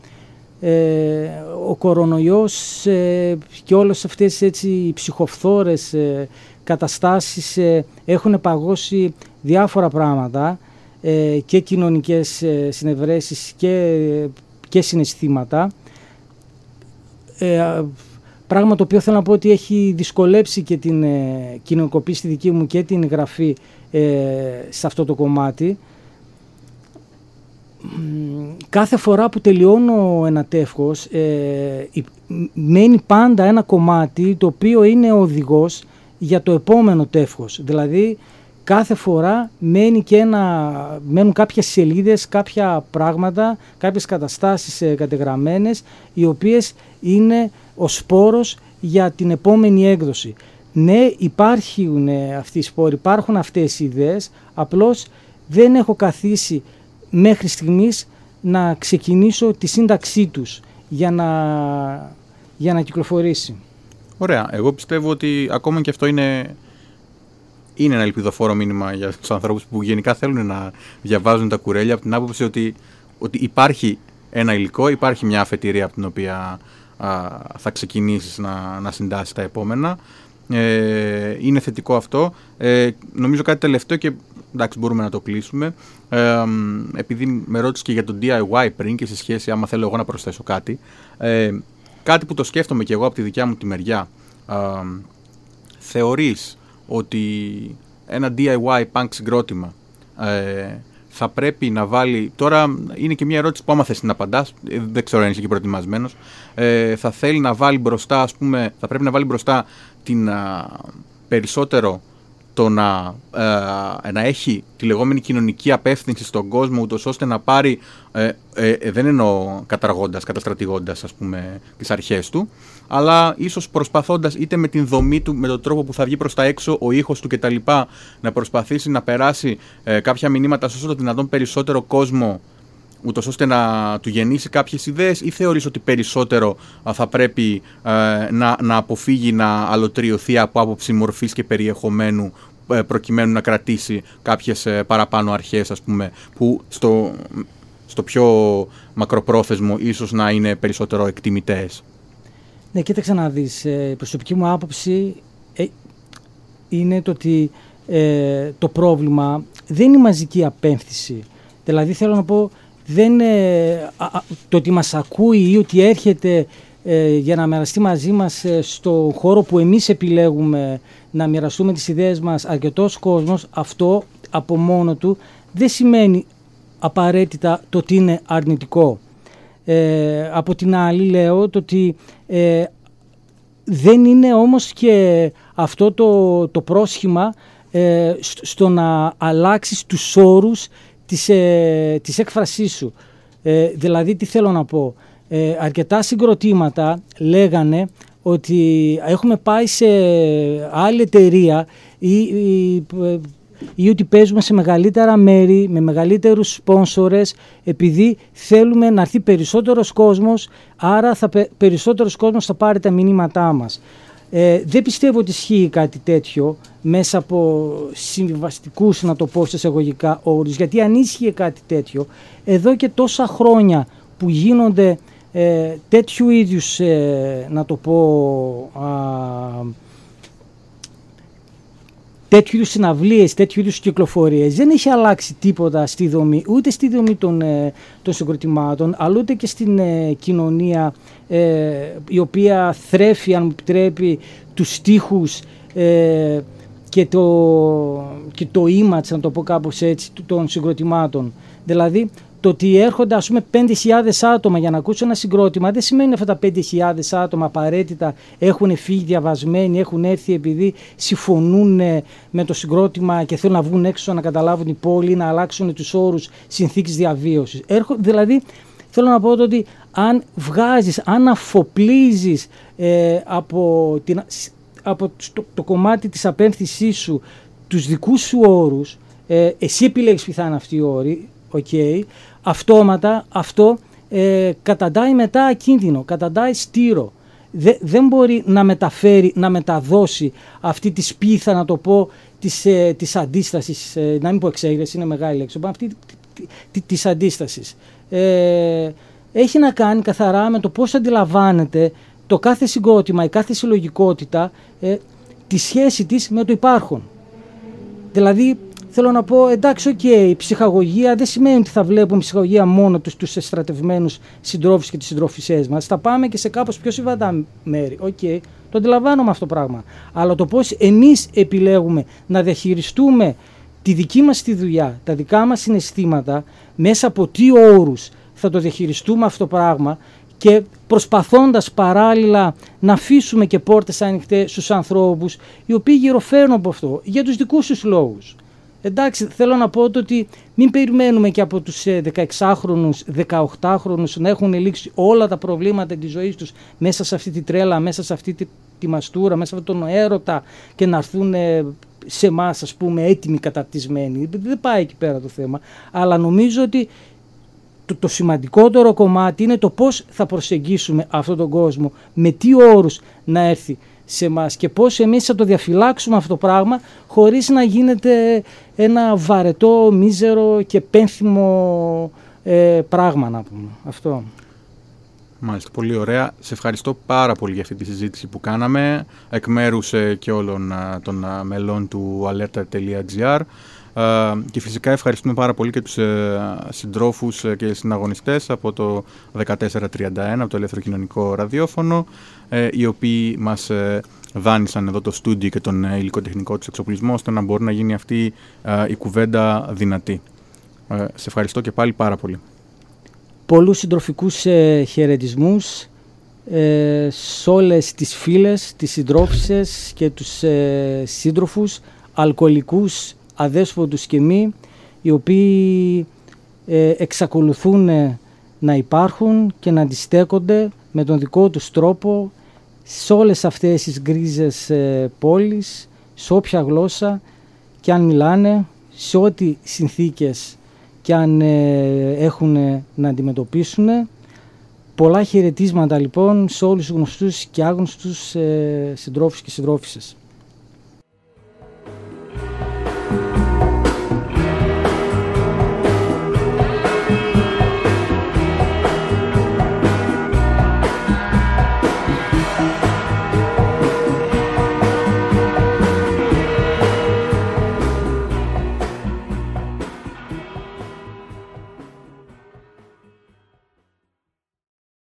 Ε, ο κορονοϊός ε, και όλες αυτές έτσι, οι ψυχοφθόρες ε, καταστάσεις ε, έχουν παγώσει διάφορα πράγματα ε, και κοινωνικές ε, συνευρέσεις και, και συναισθήματα. Ε, α, πράγμα το οποίο θέλω να πω ότι έχει δυσκολέψει και την ε, κοινωνικοποίηση στη δική μου και την γραφή ε, σε αυτό το κομμάτι. Μ, Κάθε φορά που τελειώνω ένα τεύχος ε, υ- μ- μένει πάντα ένα κομμάτι το οποίο είναι ο οδηγός για το επόμενο τεύχος. Δηλαδή κάθε φορά μένει και ένα, μένουν κάποιες σελίδες, κάποια πράγματα, κάποιες καταστάσεις ε, κατεγραμμένες οι οποίες είναι ο σπόρος για την επόμενη έκδοση. Ναι, υπάρχουν ε, αυτοί οι σπόροι, υπάρχουν αυτές οι ιδέες, απλώς δεν έχω καθίσει μέχρι στιγμής να ξεκινήσω τη σύνταξή τους. για να, για να κυκλοφορήσει. Ωραία. Εγώ πιστεύω ότι ακόμα και αυτό είναι, είναι ένα ελπιδοφόρο μήνυμα για τους ανθρώπους που γενικά θέλουν να διαβάζουν τα κουρέλια από την άποψη ότι, ότι υπάρχει ένα υλικό, υπάρχει μια αφετηρία από την οποία θα ξεκινήσεις να, να συντάσεις τα επόμενα. Ε, είναι θετικό αυτό. Ε, νομίζω κάτι τελευταίο και εντάξει μπορούμε να το κλείσουμε. Ε, επειδή με ρώτησες και για το DIY πριν και σε σχέση άμα θέλω εγώ να προσθέσω κάτι. Ε, κάτι που το σκέφτομαι και εγώ από τη δικιά μου τη μεριά. Ε, θεωρείς ότι ένα DIY punk συγκρότημα ε, θα πρέπει να βάλει. Τώρα είναι και μια ερώτηση που άμα θες να απαντάς, ε, δεν ξέρω αν είσαι και προετοιμασμένος. Ε, θα θέλει να βάλει μπροστά, ας πούμε, θα πρέπει να βάλει μπροστά την περισσότερο το να, ε, να έχει τη λεγόμενη κοινωνική απεύθυνση στον κόσμο ούτως ώστε να πάρει, ε, ε, ε δεν εννοώ καταργώντας, καταστρατηγώντας ας πούμε τις αρχές του, αλλά ίσως προσπαθώντας είτε με την δομή του, με τον τρόπο που θα βγει προς τα έξω, ο ήχος του κτλ. να προσπαθήσει να περάσει ε, κάποια μηνύματα σε όσο το δυνατόν περισσότερο κόσμο ούτως ώστε να του γεννήσει κάποιες ιδέες, ή θεωρείς ότι περισσότερο θα πρέπει ε, να, να αποφύγει να αλωτριωθεί από άποψη μορφής και περιεχομένου ε, προκειμένου να κρατήσει κάποιες ε, παραπάνω αρχές ας πούμε που στο, στο πιο μακροπρόθεσμο ίσως να είναι περισσότερο εκτιμητές. Ναι, κοίταξε να δεις. Η προσωπική μου άποψη είναι το ότι το πρόβλημα δεν είναι η μαζική απέμφθηση. Δηλαδή θέλω να πω δεν, ε, το ότι μας ακούει ή ότι έρχεται ε, για να μοιραστεί μαζί μας ε, στο χώρο που εμείς επιλέγουμε να μοιραστούμε τις ιδέες μας αρκετός κόσμος, αυτό από μόνο του δεν σημαίνει απαραίτητα το ότι είναι αρνητικό. από την άλλη λέω το ότι δεν είναι όμως και αυτό το, το πρόσχημα στο να αλλάξεις τους όρους της, ε, της έκφρασής σου. Ε, δηλαδή τι θέλω να πω. Ε, αρκετά συγκροτήματα λέγανε ότι έχουμε πάει σε άλλη εταιρεία ή, ή, ή ότι παίζουμε σε μεγαλύτερα μέρη, με μεγαλύτερους σπόνσορες, επειδή θέλουμε να έρθει περισσότερος κόσμος, άρα θα, περισσότερος κόσμος θα πάρει τα μηνύματά μας. Ε, δεν πιστεύω ότι ισχύει κάτι τέτοιο μέσα από συμβιβαστικούς, να το πω σε εισαγωγικά όρους. Γιατί αν ίσχυε κάτι τέτοιο, εδώ και τόσα χρόνια που γίνονται ε, τέτοιου είδους, ε, να το πω, τέτοιου είδους συναυλίες, τέτοιου είδους κυκλοφορίες. Δεν έχει αλλάξει τίποτα στη δομή, ούτε στη δομή των, ε, των συγκροτημάτων, αλλά ούτε και στην ε, κοινωνία ε, η οποία θρέφει, αν μου επιτρέπει, τους στίχους ε, και, το, και το image, να το πω κάπως έτσι, των συγκροτημάτων. Δηλαδή, το ότι έρχονται ας πούμε 5.000 άτομα για να ακούσουν ένα συγκρότημα δεν σημαίνει αυτά τα 5.000 άτομα απαραίτητα έχουν φύγει διαβασμένοι, έχουν έρθει επειδή συμφωνούν με το συγκρότημα και θέλουν να βγουν έξω να καταλάβουν την πόλη, να αλλάξουν τους όρους συνθήκης διαβίωσης. δηλαδή θέλω να πω ότι αν βγάζεις, αν αφοπλίζεις ε, από, την, από το, το, κομμάτι της απένθησής σου τους δικούς σου όρους, ε, εσύ επιλέγεις ποια θα είναι αυτοί οι όροι, okay, αυτόματα αυτό ε, καταντάει μετά ακίνδυνο, καταντάει στήρο. δεν μπορεί να μεταφέρει, να μεταδώσει αυτή τη σπίθα, να το πω, της, ε, της αντίστασης, ε, να μην πω εξέγερσης, είναι μεγάλη λέξη, αυτή της αντίστασης. Ε, έχει να κάνει καθαρά με το πώς αντιλαμβάνεται το κάθε συγκρότημα, η κάθε συλλογικότητα, ε, τη σχέση της με το υπάρχον. Δηλαδή, θέλω να πω, εντάξει, οκ, okay, η ψυχαγωγία δεν σημαίνει ότι θα βλέπουμε ψυχαγωγία μόνο τους, τους στρατευμένους συντρόφους και τις συντρόφισσές μας. Θα πάμε και σε κάπως πιο συμβατά μέρη. Οκ, okay, το αντιλαμβάνομαι αυτό το πράγμα. Αλλά το πώς εμείς επιλέγουμε να διαχειριστούμε τη δική μας τη δουλειά, τα δικά μας συναισθήματα, μέσα από τι όρους θα το διαχειριστούμε αυτό το πράγμα και προσπαθώντας παράλληλα να αφήσουμε και πόρτες ανοιχτές στους ανθρώπους οι οποίοι γυροφέρουν από αυτό για τους δικούς τους λόγους. Εντάξει, θέλω να πω ότι μην περιμένουμε και από τους 16χρονους, ε, 18χρονους να έχουν λήξει όλα τα προβλήματα της ζωής τους μέσα σε αυτή τη τρέλα, μέσα σε αυτή τη, τη μαστούρα, μέσα σε αυτόν τον έρωτα και να έρθουν ε, σε εμάς, ας πούμε, έτοιμοι καταρτισμένοι. Δεν πάει εκεί πέρα το θέμα. Αλλά νομίζω ότι το, το σημαντικότερο κομμάτι είναι το πώς θα προσεγγίσουμε αυτόν τον κόσμο, με τι όρους να έρθει σε εμά και πώς εμείς θα το διαφυλάξουμε αυτό το πράγμα χωρίς να γίνεται ένα βαρετό, μίζερο και πένθυμο ε, πράγμα να πούμε. Αυτό. Μάλιστα, πολύ ωραία. Σε ευχαριστώ πάρα πολύ για αυτή τη συζήτηση που κάναμε εκ μέρους ε, και όλων ε, των ε, μελών του alerta.gr και φυσικά ευχαριστούμε πάρα πολύ και τους συντρόφους και συναγωνιστές από το 1431, από το Ελεύθερο Κοινωνικό Ραδιόφωνο, οι οποίοι μας δάνεισαν εδώ το στούντιο και τον υλικοτεχνικό τους εξοπλισμό, ώστε να μπορεί να γίνει αυτή η κουβέντα δυνατή. Σε ευχαριστώ και πάλι πάρα πολύ πολλούς συντροφικούς ε, χαιρετισμούς ε, σε όλες τις φίλες, τις συντρόφισσες και τους ε, σύντροφους, αλκοολικούς, αδέσποτους και μη, οι οποίοι ε, εξακολουθούν να υπάρχουν και να αντιστέκονται με τον δικό τους τρόπο σε όλες αυτές τις γκρίζες ε, πόλεις, σε όποια γλώσσα και αν μιλάνε, σε ό,τι συνθήκες και αν ε, έχουν να αντιμετωπίσουν. Πολλά χαιρετίσματα λοιπόν σε όλους τους γνωστούς και άγνωστους ε, συντρόφους και συντρόφισσες.